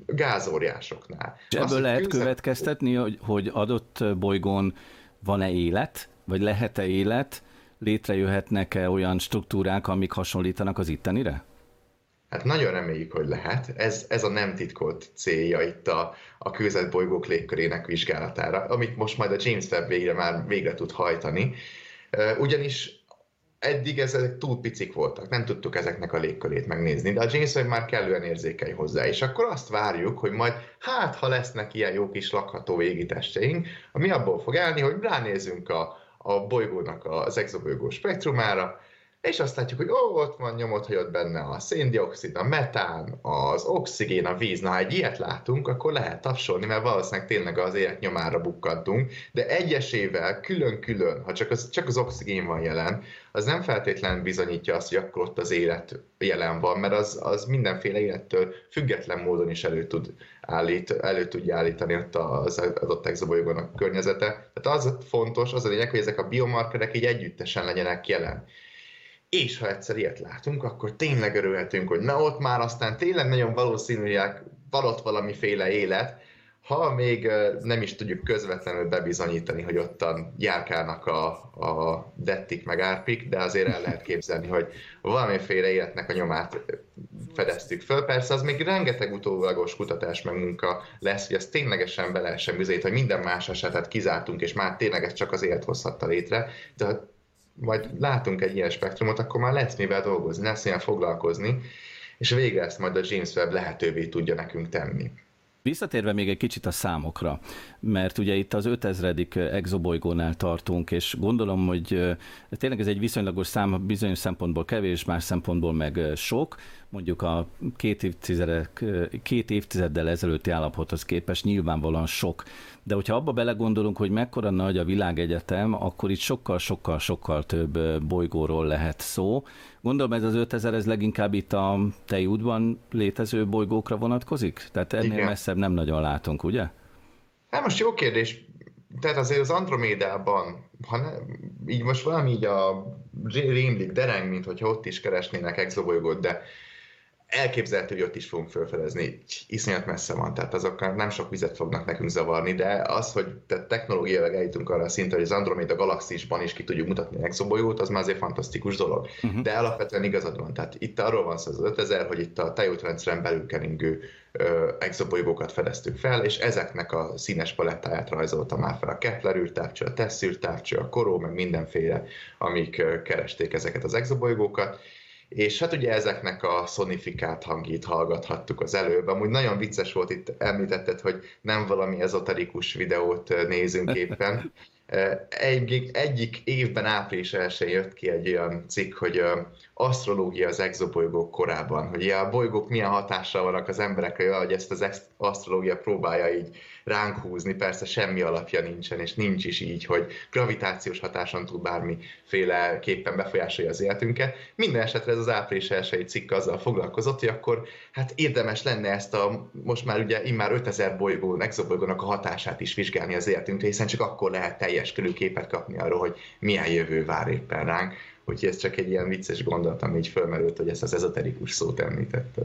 gázóriásoknál. És ebből Azt, lehet küzd... következtetni, hogy, hogy adott bolygón van-e élet, vagy lehet-e élet, létrejöhetnek-e olyan struktúrák, amik hasonlítanak az ittenire? Hát nagyon reméljük, hogy lehet. Ez, ez a nem titkolt célja itt a, a bolygók légkörének vizsgálatára, amit most majd a James Webb végre már végre tud hajtani. Ugyanis eddig ezek túl picik voltak, nem tudtuk ezeknek a légkörét megnézni, de a James Webb már kellően érzékeny hozzá, és akkor azt várjuk, hogy majd hát, ha lesznek ilyen jó kis lakható égitesteink, ami abból fog állni, hogy ránézünk a, a bolygónak az exobolygó spektrumára, és azt látjuk, hogy ó, ott van nyomot hagyott benne a széndiokszid, a metán, az oxigén, a víz. Na, ha egy ilyet látunk, akkor lehet tapsolni, mert valószínűleg tényleg az élet nyomára bukkantunk, de egyesével, külön-külön, ha csak az, csak az oxigén van jelen, az nem feltétlenül bizonyítja azt, hogy akkor ott az élet jelen van, mert az, az mindenféle élettől független módon is elő, tud állít, elő tudja állítani ott az adott exobolygón a környezete. Tehát az fontos, az a lényeg, hogy ezek a biomarkerek így együttesen legyenek jelen. És ha egyszer ilyet látunk, akkor tényleg örülhetünk, hogy na ott már aztán tényleg nagyon valószínűleg van ott valamiféle élet, ha még nem is tudjuk közvetlenül bebizonyítani, hogy ottan járkálnak a, a dettik meg árpik, de azért el lehet képzelni, hogy valamiféle életnek a nyomát fedeztük föl. Persze az még rengeteg utólagos kutatás meg munka lesz, hogy ezt ténylegesen be lehessen bizonyítani, hogy minden más esetet kizártunk, és már tényleg ez csak az élet hozhatta létre, de majd látunk egy ilyen spektrumot, akkor már lesz mivel dolgozni, lesz ilyen foglalkozni, és végre ezt majd a James Webb lehetővé tudja nekünk tenni. Visszatérve még egy kicsit a számokra, mert ugye itt az 5000. exobolygónál tartunk, és gondolom, hogy tényleg ez egy viszonylagos szám, bizonyos szempontból kevés, más szempontból meg sok, mondjuk a két, évtizedek, két évtizeddel ezelőtti állapothoz képest nyilvánvalóan sok. De hogyha abba belegondolunk, hogy mekkora nagy a világegyetem, akkor itt sokkal-sokkal-sokkal több bolygóról lehet szó. Gondolom ez az 5000, ez leginkább itt a tejútban létező bolygókra vonatkozik? Tehát ennél Igen. messzebb nem nagyon látunk, ugye? Hát most jó kérdés. Tehát azért az Andromédában, ha ne, így most valami így a rémlik, dereng, mint hogyha ott is keresnének exobolygót, de elképzelhető, hogy ott is fogunk felfedezni, iszonyat messze van, tehát azok nem sok vizet fognak nekünk zavarni, de az, hogy technológiailag eljutunk arra a szintre, hogy az Andromeda galaxisban is ki tudjuk mutatni exobolyót, az már azért fantasztikus dolog. Uh-huh. De alapvetően igazad van, tehát itt arról van szó az 5000, hogy itt a tejútrendszeren belül keringő exobolygókat fedeztük fel, és ezeknek a színes palettáját rajzolta már fel a Kepler űrtávcső, a TESS űrtávcső, a Koró, meg mindenféle, amik keresték ezeket az exobolygókat, és hát ugye ezeknek a szonifikált hangjét hallgathattuk az előbb. Amúgy nagyon vicces volt itt, említetted, hogy nem valami ezoterikus videót nézünk éppen. Egy, egyik évben április 1 jött ki egy olyan cikk, hogy asztrológia az exobolygók korában, hogy a bolygók milyen hatással vannak az emberekre, hogy ezt az asztrológia próbálja így ránk húzni, persze semmi alapja nincsen, és nincs is így, hogy gravitációs hatáson tud bármiféle képpen befolyásolja az életünket. Minden esetre ez az április elsői cikk azzal foglalkozott, hogy akkor hát érdemes lenne ezt a most már ugye immár 5000 bolygó, exobolygónak a hatását is vizsgálni az életünkre, hiszen csak akkor lehet teljes körű képet kapni arról, hogy milyen jövő vár éppen ránk. Úgyhogy ez csak egy ilyen vicces gondolat, ami így fölmerült, hogy ezt az ezoterikus szót említette.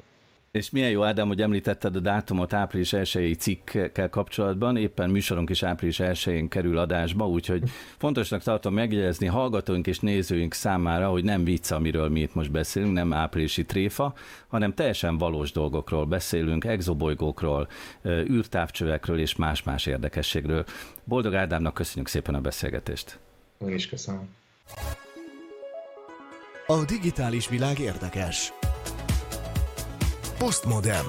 És milyen jó, Ádám, hogy említetted a dátumot április 1 cikkkel kapcsolatban, éppen műsorunk is április 1 kerül adásba, úgyhogy fontosnak tartom megjegyezni hallgatóink és nézőink számára, hogy nem vicc, amiről mi itt most beszélünk, nem áprilisi tréfa, hanem teljesen valós dolgokról beszélünk, exobolygókról, űrtávcsövekről és más-más érdekességről. Boldog Ádámnak köszönjük szépen a beszélgetést. Én is köszönöm. A digitális világ érdekes. Postmodem.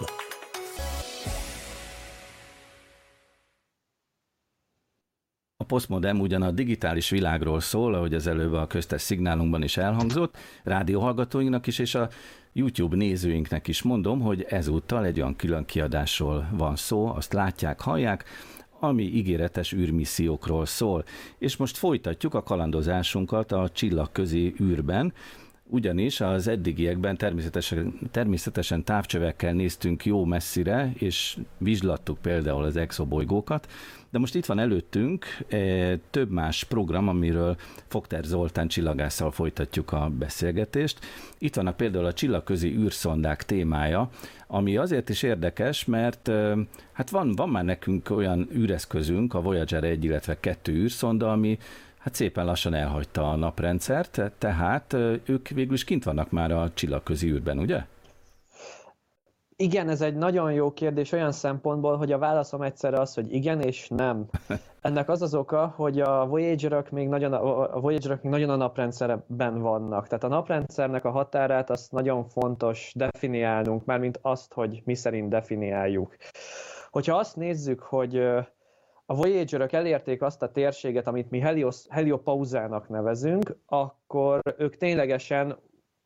A Postmodem ugyan a digitális világról szól, ahogy az előbb a köztes szignálunkban is elhangzott, rádióhallgatóinknak is, és a YouTube nézőinknek is mondom, hogy ezúttal egy olyan külön kiadásról van szó, azt látják, hallják, ami ígéretes űrmissziókról szól. És most folytatjuk a kalandozásunkat a csillagközi űrben, ugyanis az eddigiekben természetesen, természetesen távcsövekkel néztünk jó messzire, és vizslattuk például az exobolygókat, de most itt van előttünk e, több más program, amiről Fogter Zoltán csillagásszal folytatjuk a beszélgetést. Itt vannak például a csillagközi űrszondák témája, ami azért is érdekes, mert e, hát van, van már nekünk olyan űreszközünk, a Voyager 1, illetve 2 űrszonda, ami hát szépen lassan elhagyta a naprendszert, tehát ők végül is kint vannak már a csillagközi űrben, ugye? Igen, ez egy nagyon jó kérdés olyan szempontból, hogy a válaszom egyszerre az, hogy igen és nem. Ennek az az oka, hogy a Voyager-ök még nagyon a, a, Voyager még nagyon a naprendszerben vannak. Tehát a naprendszernek a határát azt nagyon fontos definiálnunk, mármint azt, hogy mi szerint definiáljuk. Hogyha azt nézzük, hogy a Voyager-ök elérték azt a térséget, amit mi Helios, heliopauzának nevezünk, akkor ők ténylegesen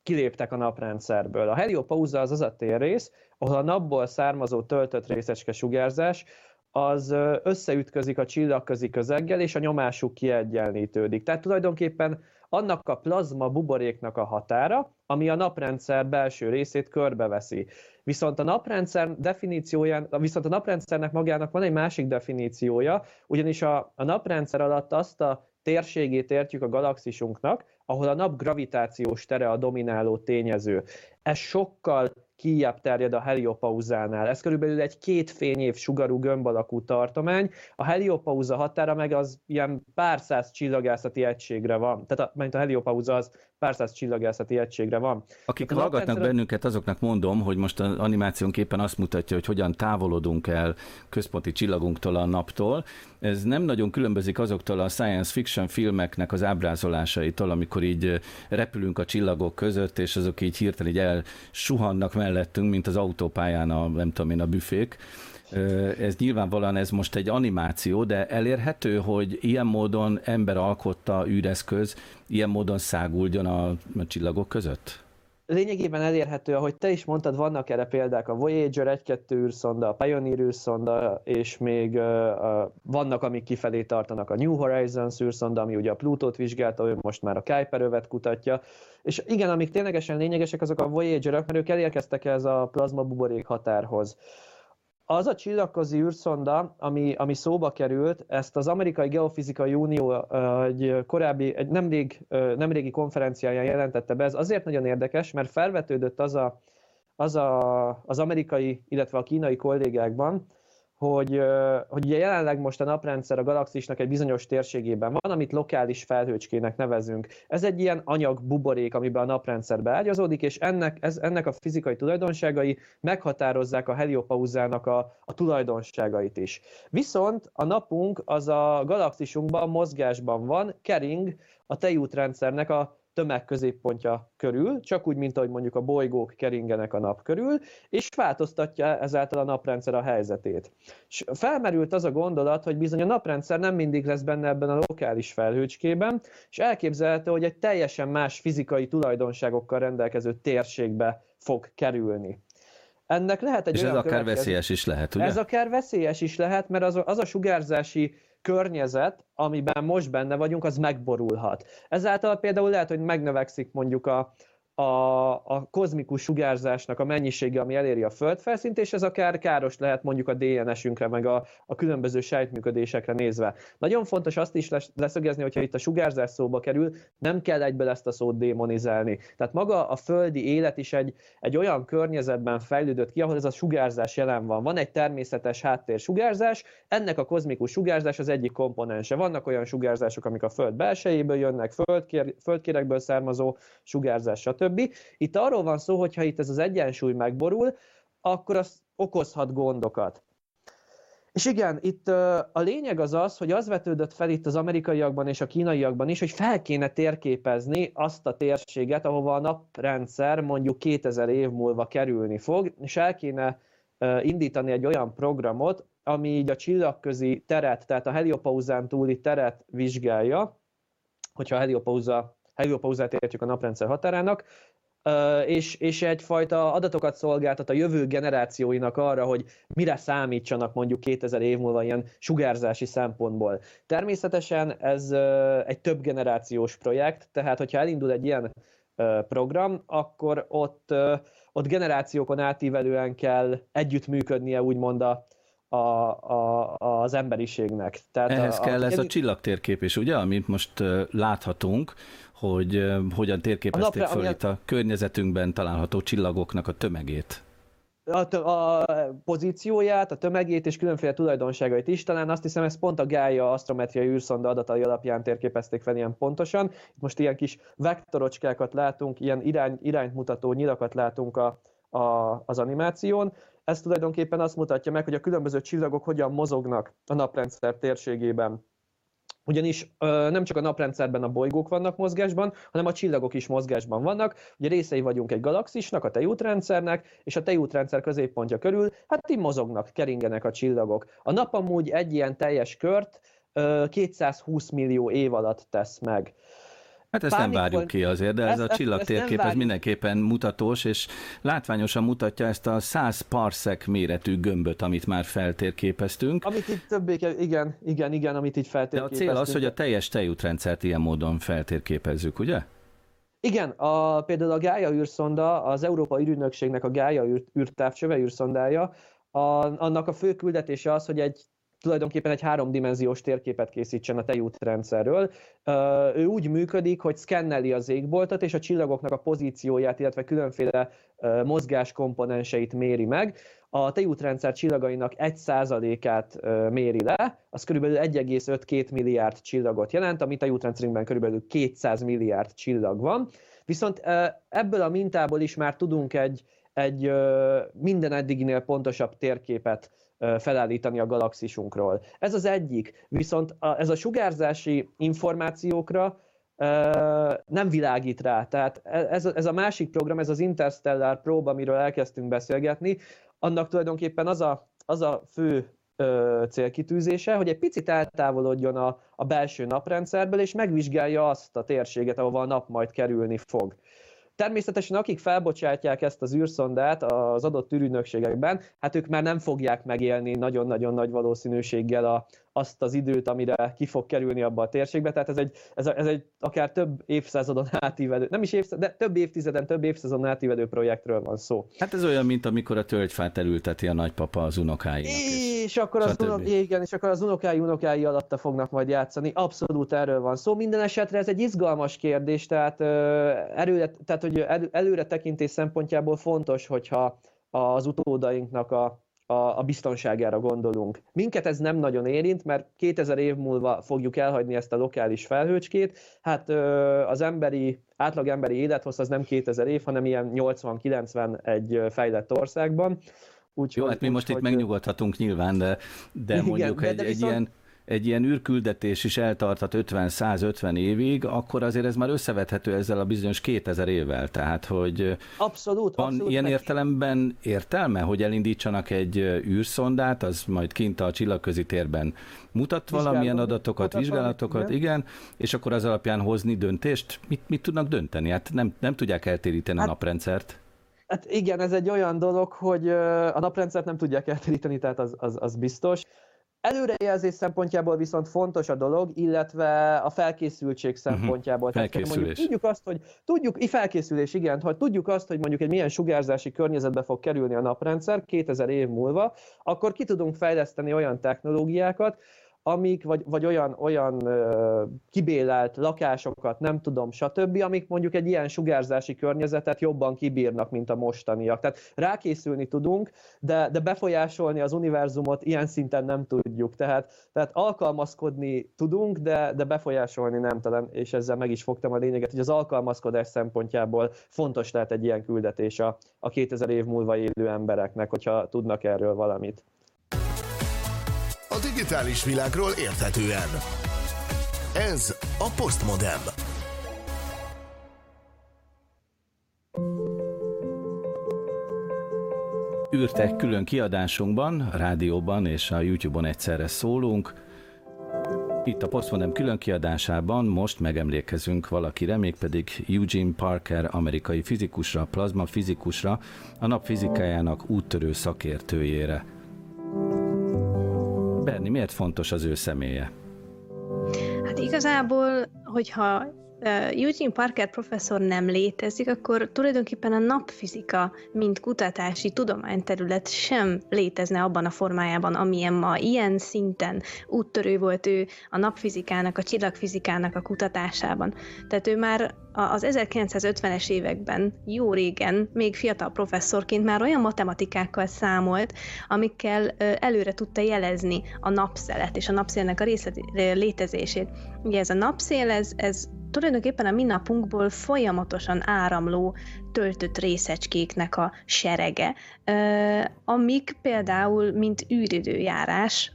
kiléptek a naprendszerből. A heliopauza az az a térrész, ahol a napból származó töltött részecske sugárzás az összeütközik a csillagközi közeggel, és a nyomásuk kiegyenlítődik. Tehát tulajdonképpen annak a plazma buboréknak a határa, ami a naprendszer belső részét körbeveszi. Viszont a naprendszer definícióján, viszont a naprendszernek magának van egy másik definíciója, ugyanis a, a naprendszer alatt azt a térségét értjük a galaxisunknak, ahol a nap gravitációs tere a domináló tényező. Ez sokkal kijebb terjed a heliopauzánál. Ez körülbelül egy két fényév sugarú gömb alakú tartomány, a heliopauza határa meg az ilyen pár száz csillagászati egységre van. Tehát a, mert a heliopauza az pár száz csillagászati egységre van. Akik Tehát hallgatnak rendszer... bennünket, azoknak mondom, hogy most az animációnk éppen azt mutatja, hogy hogyan távolodunk el központi csillagunktól a naptól. Ez nem nagyon különbözik azoktól a science fiction filmeknek az ábrázolásaitól, amikor így repülünk a csillagok között, és azok így hirtelen így elsuhannak mellettünk, mint az autópályán a, nem tudom én, a büfék. Ez nyilvánvalóan ez most egy animáció, de elérhető, hogy ilyen módon ember alkotta űreszköz, ilyen módon száguldjon a, csillagok között? lényegében elérhető, ahogy te is mondtad, vannak erre példák, a Voyager 1-2 űrszonda, a Pioneer űrszonda, és még uh, uh, vannak, amik kifelé tartanak, a New Horizons űrszonda, ami ugye a Plutót vizsgálta, ő most már a Kuiper övet kutatja, és igen, amik ténylegesen lényegesek, azok a Voyager-ök, mert ők elérkeztek ez a plazma buborék határhoz. Az a csillagközi űrszonda, ami, ami szóba került, ezt az Amerikai Geofizikai Unió egy korábbi, egy nemrég, nemrégi konferenciáján jelentette be. Ez azért nagyon érdekes, mert felvetődött az, a, az a, az amerikai, illetve a kínai kollégákban, hogy, hogy ugye jelenleg most a naprendszer a galaxisnak egy bizonyos térségében van, amit lokális felhőcskének nevezünk. Ez egy ilyen anyag buborék, amiben a naprendszer beágyazódik, és ennek, ez, ennek a fizikai tulajdonságai meghatározzák a heliopauzának a, a tulajdonságait is. Viszont a napunk az a galaxisunkban mozgásban van, kering a tejútrendszernek a tömegközéppontja körül, csak úgy, mint ahogy mondjuk a bolygók keringenek a nap körül, és változtatja ezáltal a naprendszer a helyzetét. És felmerült az a gondolat, hogy bizony a naprendszer nem mindig lesz benne ebben a lokális felhőcskében, és elképzelhető, hogy egy teljesen más fizikai tulajdonságokkal rendelkező térségbe fog kerülni. Ennek lehet egy és ez akár veszélyes is lehet, ugye? Ez akár veszélyes is lehet, mert az a, az a sugárzási környezet, amiben most benne vagyunk, az megborulhat. Ezáltal például lehet, hogy megnövekszik mondjuk a, a, a kozmikus sugárzásnak a mennyisége, ami eléri a földfelszínt, és ez akár káros lehet mondjuk a DNS-ünkre, meg a, a különböző sejtműködésekre nézve. Nagyon fontos azt is leszögezni, hogyha itt a sugárzás szóba kerül, nem kell egyből ezt a szót démonizálni. Tehát maga a földi élet is egy, egy olyan környezetben fejlődött ki, ahol ez a sugárzás jelen van. Van egy természetes háttér sugárzás, ennek a kozmikus sugárzás az egyik komponense. Vannak olyan sugárzások, amik a föld belsejéből jönnek, földkér, földkérekből származó sugárzás, stb stb. Itt arról van szó, hogy ha itt ez az egyensúly megborul, akkor az okozhat gondokat. És igen, itt a lényeg az az, hogy az vetődött fel itt az amerikaiakban és a kínaiakban is, hogy fel kéne térképezni azt a térséget, ahova a naprendszer mondjuk 2000 év múlva kerülni fog, és el kéne indítani egy olyan programot, ami így a csillagközi teret, tehát a heliopauzán túli teret vizsgálja, hogyha a heliopauza heliopauzát értjük a naprendszer határának, és, és egyfajta adatokat szolgáltat a jövő generációinak arra, hogy mire számítsanak mondjuk 2000 év múlva ilyen sugárzási szempontból. Természetesen ez egy több generációs projekt, tehát hogyha elindul egy ilyen program, akkor ott, ott generációkon átívelően kell együttműködnie úgymond a, a, a, az emberiségnek. Tehát Ehhez a, kell a, ez a csillagtérkép is, ugye, amit most láthatunk, hogy hogyan térképezték napra, föl itt a környezetünkben található csillagoknak a tömegét. A, a pozícióját, a tömegét és különféle tulajdonságait is. Talán azt hiszem, ez pont a Gaia asztrometriai űrszonda adatai alapján térképezték fel ilyen pontosan. Most ilyen kis vektorocskákat látunk, ilyen irány, irányt mutató nyilakat látunk a, a, az animáción. Ez tulajdonképpen azt mutatja meg, hogy a különböző csillagok hogyan mozognak a naprendszer térségében ugyanis ö, nem csak a naprendszerben a bolygók vannak mozgásban, hanem a csillagok is mozgásban vannak. Ugye részei vagyunk egy galaxisnak, a tejútrendszernek, és a tejútrendszer középpontja körül, hát így mozognak, keringenek a csillagok. A nap amúgy egy ilyen teljes kört ö, 220 millió év alatt tesz meg. Hát ezt Pánikol... nem várjuk ki azért, de ez ezt, a csillagtérkép ez mindenképpen mutatós, és látványosan mutatja ezt a 100 parsec méretű gömböt, amit már feltérképeztünk. Amit itt többé, igen, igen, igen, amit itt feltérképeztünk. De a cél az, hogy a teljes tejútrendszert ilyen módon feltérképezzük, ugye? Igen, a, például a Gaia űrszonda, az Európa űrügynökségnek a Gaia űr, űrtávcsöve űrszondája, a, annak a fő küldetése az, hogy egy tulajdonképpen egy háromdimenziós térképet készítsen a tejútrendszerről. Ő úgy működik, hogy szkenneli az égboltot, és a csillagoknak a pozícióját, illetve különféle mozgás komponenseit méri meg. A tejútrendszer csillagainak 1%-át méri le, az kb. 1,5-2 milliárd csillagot jelent, ami tejútrendszerünkben kb. 200 milliárd csillag van. Viszont ebből a mintából is már tudunk egy, egy minden eddiginél pontosabb térképet felállítani a galaxisunkról. Ez az egyik, viszont a, ez a sugárzási információkra nem világít rá. Tehát e, ez, ez a másik program, ez az Interstellar Probe, amiről elkezdtünk beszélgetni, annak tulajdonképpen az a, az a fő ö, célkitűzése, hogy egy picit eltávolodjon a, a belső naprendszerből, és megvizsgálja azt a térséget, ahova a nap majd kerülni fog. Természetesen akik felbocsátják ezt az űrszondát az adott űrügynökségekben, hát ők már nem fogják megélni nagyon-nagyon nagy valószínűséggel a, azt az időt, amire ki fog kerülni abba a térségbe, tehát ez egy, ez, ez egy akár több évszázadon átívelő, nem is évszázad, de több évtizeden, több évszázadon átívelő projektről van szó. Hát ez olyan, mint amikor a tölgyfát elülteti a nagypapa az unokáinak. És, és akkor az, unok, igen, és akkor az unokái unokái alatta fognak majd játszani. Abszolút erről van szó. Minden esetre ez egy izgalmas kérdés, tehát, erőre, tehát hogy előre tekintés szempontjából fontos, hogyha az utódainknak a a, a biztonságára gondolunk. Minket ez nem nagyon érint, mert 2000 év múlva fogjuk elhagyni ezt a lokális felhőcskét. Hát az emberi, átlag emberi élethossz az nem 2000 év, hanem ilyen 80-90 egy fejlett országban. Úgy, Jó, hát mi most hogy, itt megnyugodhatunk nyilván, de, de igen, mondjuk de, egy, de viszont... egy ilyen egy ilyen űrküldetés is eltartat 50-150 évig, akkor azért ez már összevethető ezzel a bizonyos 2000 évvel. Tehát, hogy abszolút, van abszolút ilyen meg... értelemben értelme, hogy elindítsanak egy űrszondát, az majd kint a csillagközi térben mutat valamilyen adatokat, vizsgálatokat, igen. igen, és akkor az alapján hozni döntést. Mit, mit tudnak dönteni? Hát nem, nem tudják eltéríteni hát, a naprendszert. Hát igen, ez egy olyan dolog, hogy a naprendszert nem tudják eltéríteni, tehát az, az, az biztos Előrejelzés szempontjából viszont fontos a dolog, illetve a felkészültség mhm. szempontjából. Uh-huh. Felkészülés. Tehát, tudjuk azt, hogy tudjuk, felkészülés, igen, hogy tudjuk azt, hogy mondjuk egy milyen sugárzási környezetbe fog kerülni a naprendszer 2000 év múlva, akkor ki tudunk fejleszteni olyan technológiákat, amik, vagy, vagy olyan, olyan kibélelt lakásokat, nem tudom, stb., amik mondjuk egy ilyen sugárzási környezetet jobban kibírnak, mint a mostaniak. Tehát rákészülni tudunk, de, de befolyásolni az univerzumot ilyen szinten nem tudjuk. Tehát, tehát alkalmazkodni tudunk, de, de befolyásolni nem talán, és ezzel meg is fogtam a lényeget, hogy az alkalmazkodás szempontjából fontos lehet egy ilyen küldetés a, a 2000 év múlva élő embereknek, hogyha tudnak erről valamit a digitális világról érthetően. Ez a Postmodem. űrtek külön kiadásunkban, rádióban és a YouTube-on egyszerre szólunk. Itt a Postmodem külön kiadásában most megemlékezünk valakire, mégpedig Eugene Parker, amerikai fizikusra, plazma fizikusra, a nap fizikájának úttörő szakértőjére. Berni, miért fontos az ő személye? Hát igazából, hogyha Eugene Parker professzor nem létezik, akkor tulajdonképpen a napfizika, mint kutatási tudományterület sem létezne abban a formájában, amilyen ma. Ilyen szinten úttörő volt ő a napfizikának, a csillagfizikának a kutatásában. Tehát ő már az 1950-es években, jó régen, még fiatal professzorként már olyan matematikákkal számolt, amikkel előre tudta jelezni a napszelet és a napszélnek a részlet, létezését. Ugye ez a napszél, ez, ez tulajdonképpen a mi napunkból folyamatosan áramló töltött részecskéknek a serege, amik például mint űridőjárás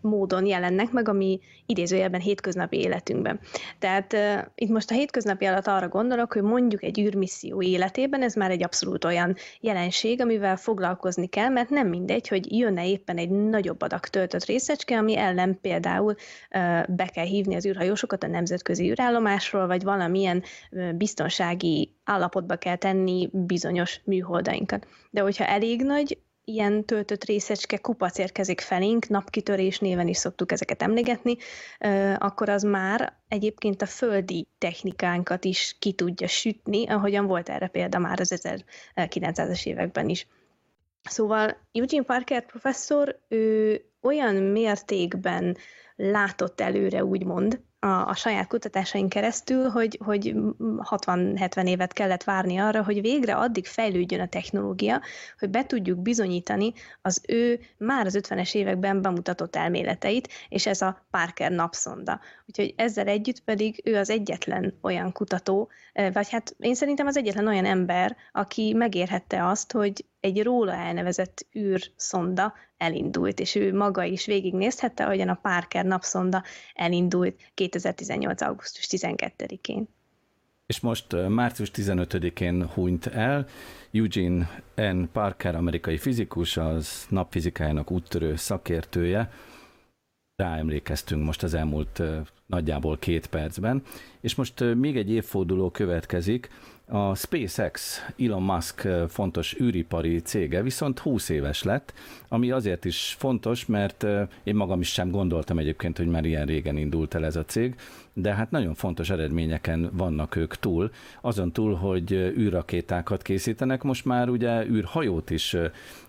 módon jelennek meg a mi idézőjelben hétköznapi életünkben. Tehát itt most a hétköznapi alatt arra gondolok, hogy mondjuk egy űrmisszió életében ez már egy abszolút olyan jelenség, amivel foglalkozni kell, mert nem mindegy, hogy jönne éppen egy nagyobb adag töltött részecske, ami ellen például be kell hívni az űrhajósokat a nemzetközi űrállomásról, vagy valamilyen biztonsági állapotba kell tenni bizonyos műholdainkat. De hogyha elég nagy ilyen töltött részecske kupac érkezik felénk, napkitörés néven is szoktuk ezeket emlegetni, akkor az már egyébként a földi technikánkat is ki tudja sütni, ahogyan volt erre példa már az 1900-es években is. Szóval Eugene Parker professzor, ő olyan mértékben látott előre, úgymond, a, a saját kutatásaink keresztül, hogy, hogy 60-70 évet kellett várni arra, hogy végre addig fejlődjön a technológia, hogy be tudjuk bizonyítani az ő már az 50-es években bemutatott elméleteit, és ez a Parker napszonda. Úgyhogy ezzel együtt pedig ő az egyetlen olyan kutató, vagy hát én szerintem az egyetlen olyan ember, aki megérhette azt, hogy egy róla elnevezett űrszonda elindult, és ő maga is végignézhette, ahogyan a Parker napszonda elindult 2018. augusztus 12-én. És most március 15-én hunyt el. Eugene N. Parker, amerikai fizikus, az napfizikájának úttörő szakértője. Ráemlékeztünk most az elmúlt nagyjából két percben. És most még egy évforduló következik, a SpaceX, Elon Musk fontos űripari cége viszont 20 éves lett, ami azért is fontos, mert én magam is sem gondoltam egyébként, hogy már ilyen régen indult el ez a cég, de hát nagyon fontos eredményeken vannak ők túl. Azon túl, hogy űrrakétákat készítenek, most már ugye űrhajót is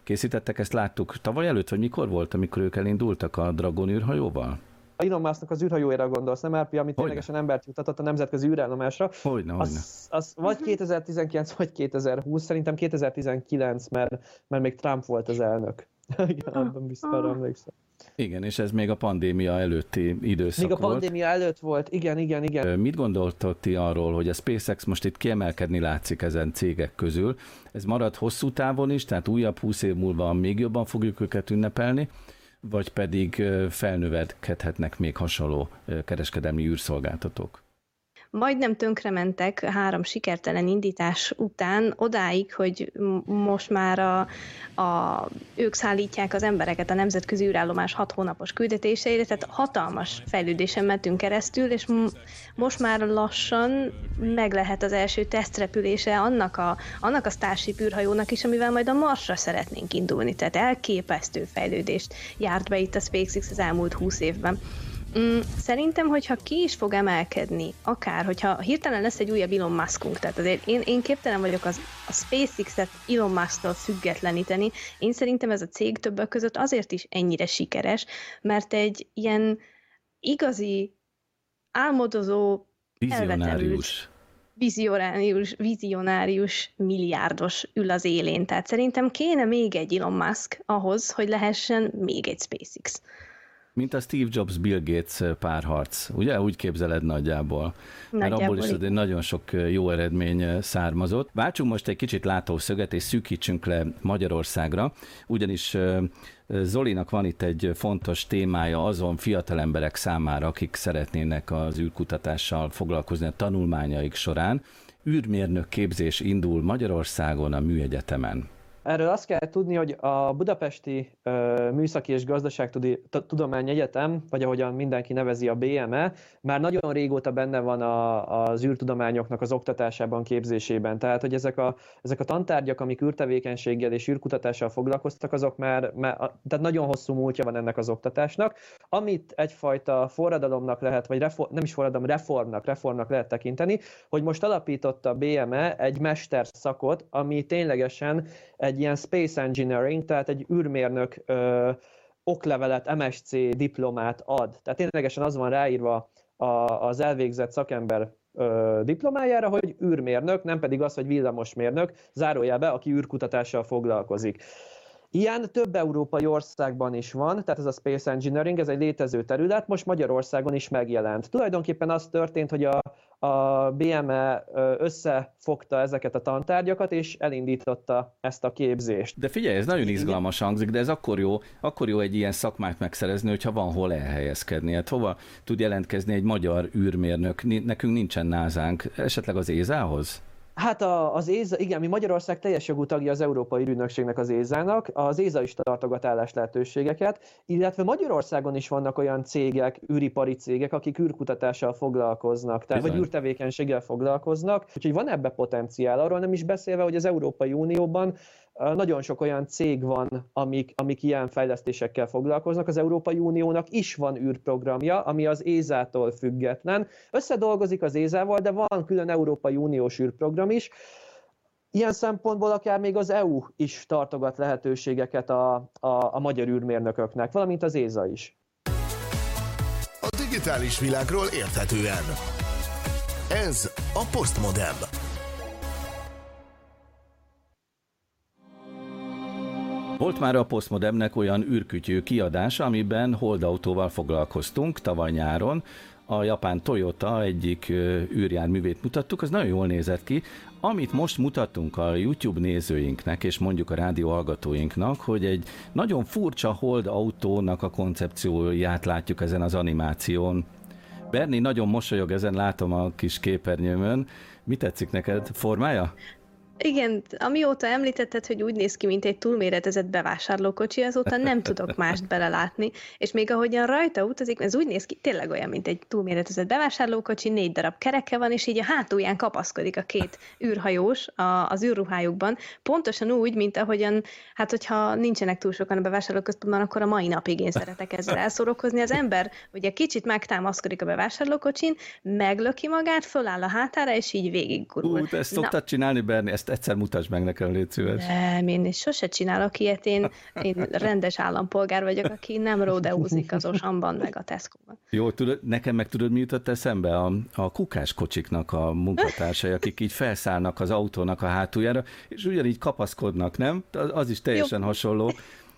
készítettek, ezt láttuk tavaly előtt, vagy mikor volt, amikor ők elindultak a Dragon űrhajóval? Elon Musknak az űrhajójára gondolsz, nem RP, amit ténylegesen embert jutatott a nemzetközi űrállomásra. Hogyne, hogyne. Az, az vagy 2019, vagy 2020, szerintem 2019, mert, mert még Trump volt az elnök. Igen, abban biztos emlékszem. Igen, és ez még a pandémia előtti időszak Még a pandémia volt. előtt volt, igen, igen, igen. Mit gondoltok ti arról, hogy a SpaceX most itt kiemelkedni látszik ezen cégek közül? Ez marad hosszú távon is, tehát újabb 20 év múlva még jobban fogjuk őket ünnepelni, vagy pedig felnövedkedhetnek még hasonló kereskedelmi űrszolgáltatók? Majdnem tönkrementek három sikertelen indítás után odáig, hogy most már a, a, ők szállítják az embereket a nemzetközi űrállomás hat hónapos küldetéseire, tehát hatalmas fejlődésen mentünk keresztül, és most már lassan meg lehet az első tesztrepülése annak a, annak a Starship űrhajónak is, amivel majd a Marsra szeretnénk indulni. Tehát elképesztő fejlődést járt be itt a SpaceX az elmúlt húsz évben. Mm, szerintem, hogyha ki is fog emelkedni, akár, hogyha hirtelen lesz egy újabb Elon Muskunk, tehát azért én, én képtelen vagyok az, a SpaceX-et Elon Musk-tól függetleníteni, én szerintem ez a cég többek között azért is ennyire sikeres, mert egy ilyen igazi, álmodozó, Vizionárius. Vizionárius, vizionárius milliárdos ül az élén. Tehát szerintem kéne még egy Elon Musk ahhoz, hogy lehessen még egy SpaceX. Mint a Steve Jobs Bill Gates párharc, ugye? Úgy képzeled nagyjából. nagyjából Mert abból is egy nagyon sok jó eredmény származott. Váltsunk most egy kicsit látószöget, és szűkítsünk le Magyarországra, ugyanis Zolinak van itt egy fontos témája azon fiatal emberek számára, akik szeretnének az űrkutatással foglalkozni a tanulmányaik során. űrmérnök képzés indul Magyarországon a Műegyetemen. Erről azt kell tudni, hogy a Budapesti Műszaki és Gazdaságtudomány Egyetem, vagy ahogyan mindenki nevezi a BME, már nagyon régóta benne van a, az űrtudományoknak az oktatásában, képzésében. Tehát, hogy ezek a, ezek a tantárgyak, amik űrtevékenységgel és űrkutatással foglalkoztak, azok már, már tehát nagyon hosszú múltja van ennek az oktatásnak, amit egyfajta forradalomnak lehet, vagy reform, nem is forradalom, reformnak, reformnak lehet tekinteni, hogy most alapította a BME egy mesterszakot, ami ténylegesen egy egy ilyen space engineering, tehát egy űrmérnök ö, oklevelet, MSC diplomát ad. Tehát ténylegesen az van ráírva a, az elvégzett szakember ö, diplomájára, hogy űrmérnök, nem pedig az, hogy villamosmérnök, zárójelbe, aki űrkutatással foglalkozik. Ilyen több európai országban is van, tehát ez a Space Engineering, ez egy létező terület, most Magyarországon is megjelent. Tulajdonképpen az történt, hogy a, a BME összefogta ezeket a tantárgyakat, és elindította ezt a képzést. De figyelj, ez nagyon izgalmas hangzik, de ez akkor jó, akkor jó egy ilyen szakmát megszerezni, hogyha van hol elhelyezkedni. Hát hova tud jelentkezni egy magyar űrmérnök? Nekünk nincsen názánk, esetleg az Ézához? Hát a, az ÉZA, igen, mi Magyarország teljes jogú tagja az Európai Ügynökségnek, az ÉZA-nak, az ÉZA is tartogat állás lehetőségeket, illetve Magyarországon is vannak olyan cégek, űripari cégek, akik űrkutatással foglalkoznak, tehát, vagy űrtevékenységgel foglalkoznak, úgyhogy van ebbe potenciál, arról nem is beszélve, hogy az Európai Unióban nagyon sok olyan cég van, amik, amik ilyen fejlesztésekkel foglalkoznak. Az Európai Uniónak is van űrprogramja, ami az ÉZÁ-tól független. Összedolgozik az ÉZÁ-val, de van külön Európai Uniós űrprogram is. Ilyen szempontból akár még az EU is tartogat lehetőségeket a, a, a magyar űrmérnököknek, valamint az ÉZA is. A digitális világról érthetően. Ez a Postmodem. Volt már a Postmodemnek olyan űrkütyű kiadása, amiben holdautóval foglalkoztunk tavaly nyáron. A japán Toyota egyik űrjárművét mutattuk, az nagyon jól nézett ki. Amit most mutattunk a YouTube nézőinknek, és mondjuk a rádió hallgatóinknak, hogy egy nagyon furcsa holdautónak a koncepcióját látjuk ezen az animáción. Berni nagyon mosolyog ezen, látom a kis képernyőmön. Mi tetszik neked? Formája? Igen, amióta említetted, hogy úgy néz ki, mint egy túlméretezett bevásárlókocsi, azóta nem tudok mást belelátni, és még ahogyan rajta utazik, ez úgy néz ki, tényleg olyan, mint egy túlméretezett bevásárlókocsi, négy darab kereke van, és így a hátulján kapaszkodik a két űrhajós a, az űrruhájukban, pontosan úgy, mint ahogyan, hát hogyha nincsenek túl sokan a bevásárlóközpontban, akkor a mai napig én szeretek ezzel elszórakozni. Az ember ugye kicsit megtámaszkodik a bevásárlókocsin, meglöki magát, föláll a hátára, és így végig gurul. Ú, ezt szoktad csinálni, Berni, ezt ezt egyszer mutasd meg nekem, légy szíves. Nem, én sose csinálok ilyet, én, én rendes állampolgár vagyok, aki nem rodeózik az Osamban, meg a Tesco-ban. Jó, tudod, nekem meg tudod, mi jutott eszembe? A, a kukás-kocsiknak a munkatársai, akik így felszállnak az autónak a hátuljára, és ugyanígy kapaszkodnak, nem? Az, az is teljesen Jó. hasonló.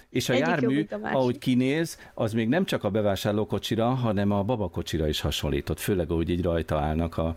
És a Egyik jármű, jobb, a ahogy kinéz, az még nem csak a bevásárlókocsira, hanem a babakocsira is hasonlított, főleg ahogy így rajta állnak a,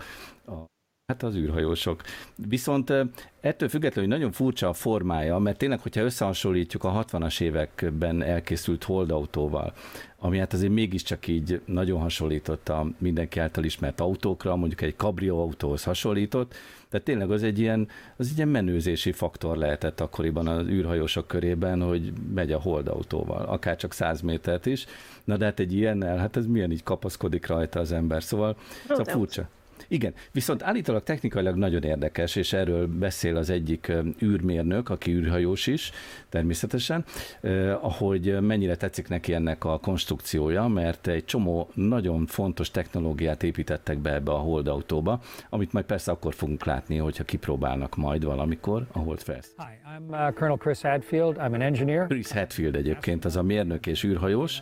a Hát az űrhajósok. Viszont ettől függetlenül nagyon furcsa a formája, mert tényleg, hogyha összehasonlítjuk a 60-as években elkészült holdautóval, ami hát azért mégiscsak így nagyon hasonlított a mindenki által ismert autókra, mondjuk egy kabrió autóhoz hasonlított, tehát tényleg az egy ilyen, az egy ilyen menőzési faktor lehetett akkoriban az űrhajósok körében, hogy megy a holdautóval, akár csak 100 métert is. Na de hát egy ilyennel, hát ez milyen így kapaszkodik rajta az ember, szóval, szóval furcsa. Igen, viszont állítólag technikailag nagyon érdekes, és erről beszél az egyik űrmérnök, aki űrhajós is, természetesen, eh, ahogy mennyire tetszik neki ennek a konstrukciója, mert egy csomó nagyon fontos technológiát építettek be ebbe a holdautóba, amit majd persze akkor fogunk látni, hogyha kipróbálnak majd valamikor a Hold Fest. Hi, I'm uh, Colonel Chris Hadfield, I'm an engineer. Chris Hadfield egyébként az a mérnök és űrhajós,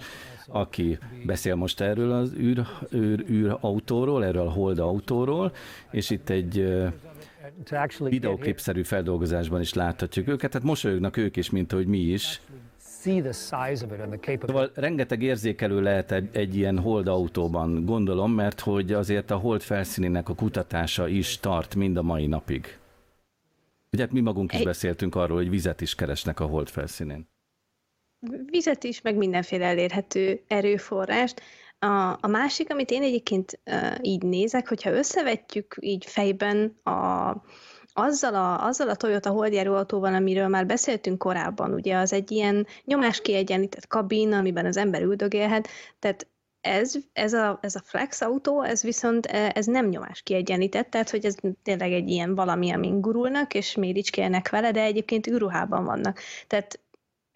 aki beszél most erről az űr, űr, űrautóról, erről a hold autóról, és itt egy videoklipszerű feldolgozásban is láthatjuk őket, tehát mosolyognak ők is, mint hogy mi is. Szóval rengeteg érzékelő lehet egy, egy ilyen hold autóban, gondolom, mert hogy azért a hold felszínének a kutatása is tart mind a mai napig. Ugye hát mi magunk is beszéltünk arról, hogy vizet is keresnek a hold felszínén vizet is, meg mindenféle elérhető erőforrást. A, a másik, amit én egyébként uh, így nézek, hogyha összevetjük így fejben a, azzal a, azzal a Toyota holdjáró autóval, amiről már beszéltünk korábban, ugye az egy ilyen nyomáskiegyenlített kabin, amiben az ember üldögélhet, tehát ez, ez, a, ez a flex autó, ez viszont ez nem nyomás kiegyenlített, tehát hogy ez tényleg egy ilyen valami, amin gurulnak, és méricskélnek vele, de egyébként űrruhában vannak. Tehát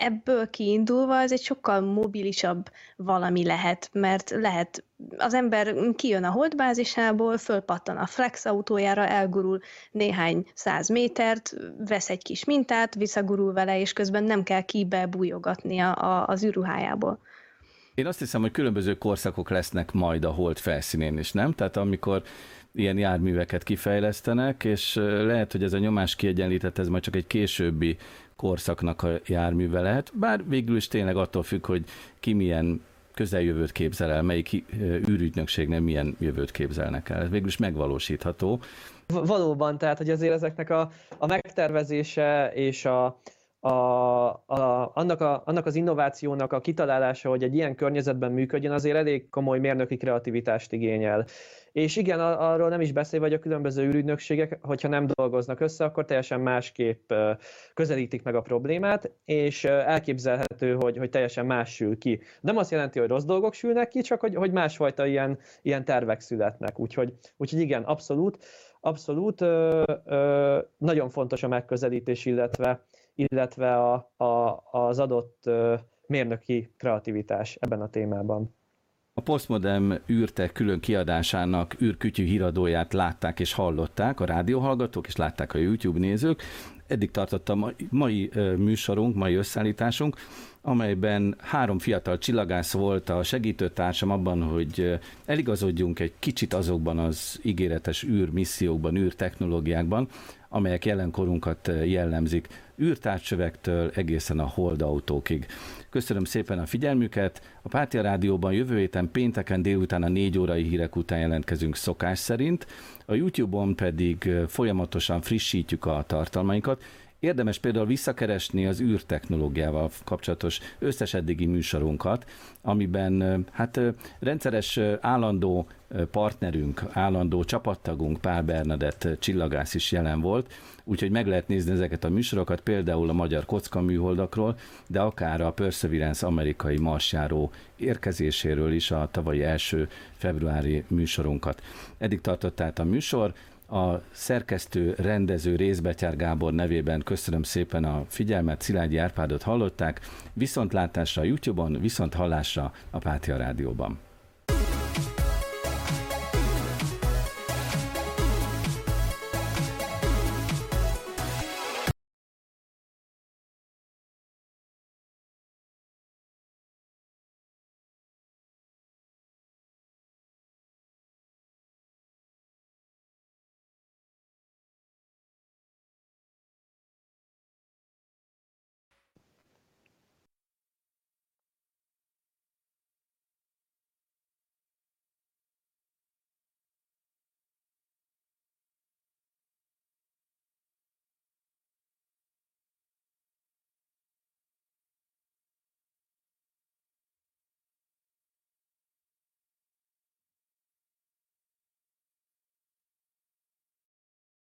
ebből kiindulva ez egy sokkal mobilisabb valami lehet, mert lehet, az ember kijön a holdbázisából, fölpattan a flex autójára, elgurul néhány száz métert, vesz egy kis mintát, visszagurul vele, és közben nem kell kibe a, az űrruhájából. Én azt hiszem, hogy különböző korszakok lesznek majd a hold felszínén is, nem? Tehát amikor ilyen járműveket kifejlesztenek, és lehet, hogy ez a nyomás kiegyenlített, ez majd csak egy későbbi korszaknak a járműve lehet, bár végül is tényleg attól függ, hogy ki milyen közeljövőt képzel el, melyik űrügynökségnél milyen jövőt képzelnek el. Ez végül is megvalósítható. Valóban, tehát hogy azért ezeknek a, a megtervezése és a, a, a, annak, a, annak az innovációnak a kitalálása, hogy egy ilyen környezetben működjön, azért elég komoly mérnöki kreativitást igényel. És igen, arról nem is beszél, hogy a különböző ürügynökségek, hogyha nem dolgoznak össze, akkor teljesen másképp közelítik meg a problémát, és elképzelhető, hogy, hogy teljesen más sül ki. Nem azt jelenti, hogy rossz dolgok sülnek ki, csak hogy, hogy másfajta ilyen, ilyen tervek születnek. Úgyhogy, úgyhogy igen, abszolút, abszolút ö, ö, nagyon fontos a megközelítés, illetve, illetve a, a, az adott mérnöki kreativitás ebben a témában. A Postmodern űrte külön kiadásának űrkütyű híradóját látták és hallották a rádióhallgatók, és látták a YouTube nézők. Eddig tartott a mai műsorunk, mai összeállításunk, amelyben három fiatal csillagász volt a segítőtársam abban, hogy eligazodjunk egy kicsit azokban az ígéretes űrmissziókban, űrtechnológiákban, amelyek jelenkorunkat jellemzik, űrtárcsövektől egészen a holdautókig. Köszönöm szépen a figyelmüket. A Pátia Rádióban jövő héten pénteken délután a négy órai hírek után jelentkezünk szokás szerint. A YouTube-on pedig folyamatosan frissítjük a tartalmainkat. Érdemes például visszakeresni az űrtechnológiával kapcsolatos összes eddigi műsorunkat, amiben hát rendszeres állandó partnerünk, állandó csapattagunk Pál Bernadett csillagász is jelen volt, úgyhogy meg lehet nézni ezeket a műsorokat, például a magyar kocka műholdakról, de akár a Perseverance amerikai marsjáró érkezéséről is a tavalyi első februári műsorunkat. Eddig tartott át a műsor, a szerkesztő, rendező Részbetyár Gábor nevében köszönöm szépen a figyelmet, Szilágyi Árpádot hallották, viszontlátásra a YouTube-on, viszont hallásra a Pátia Rádióban.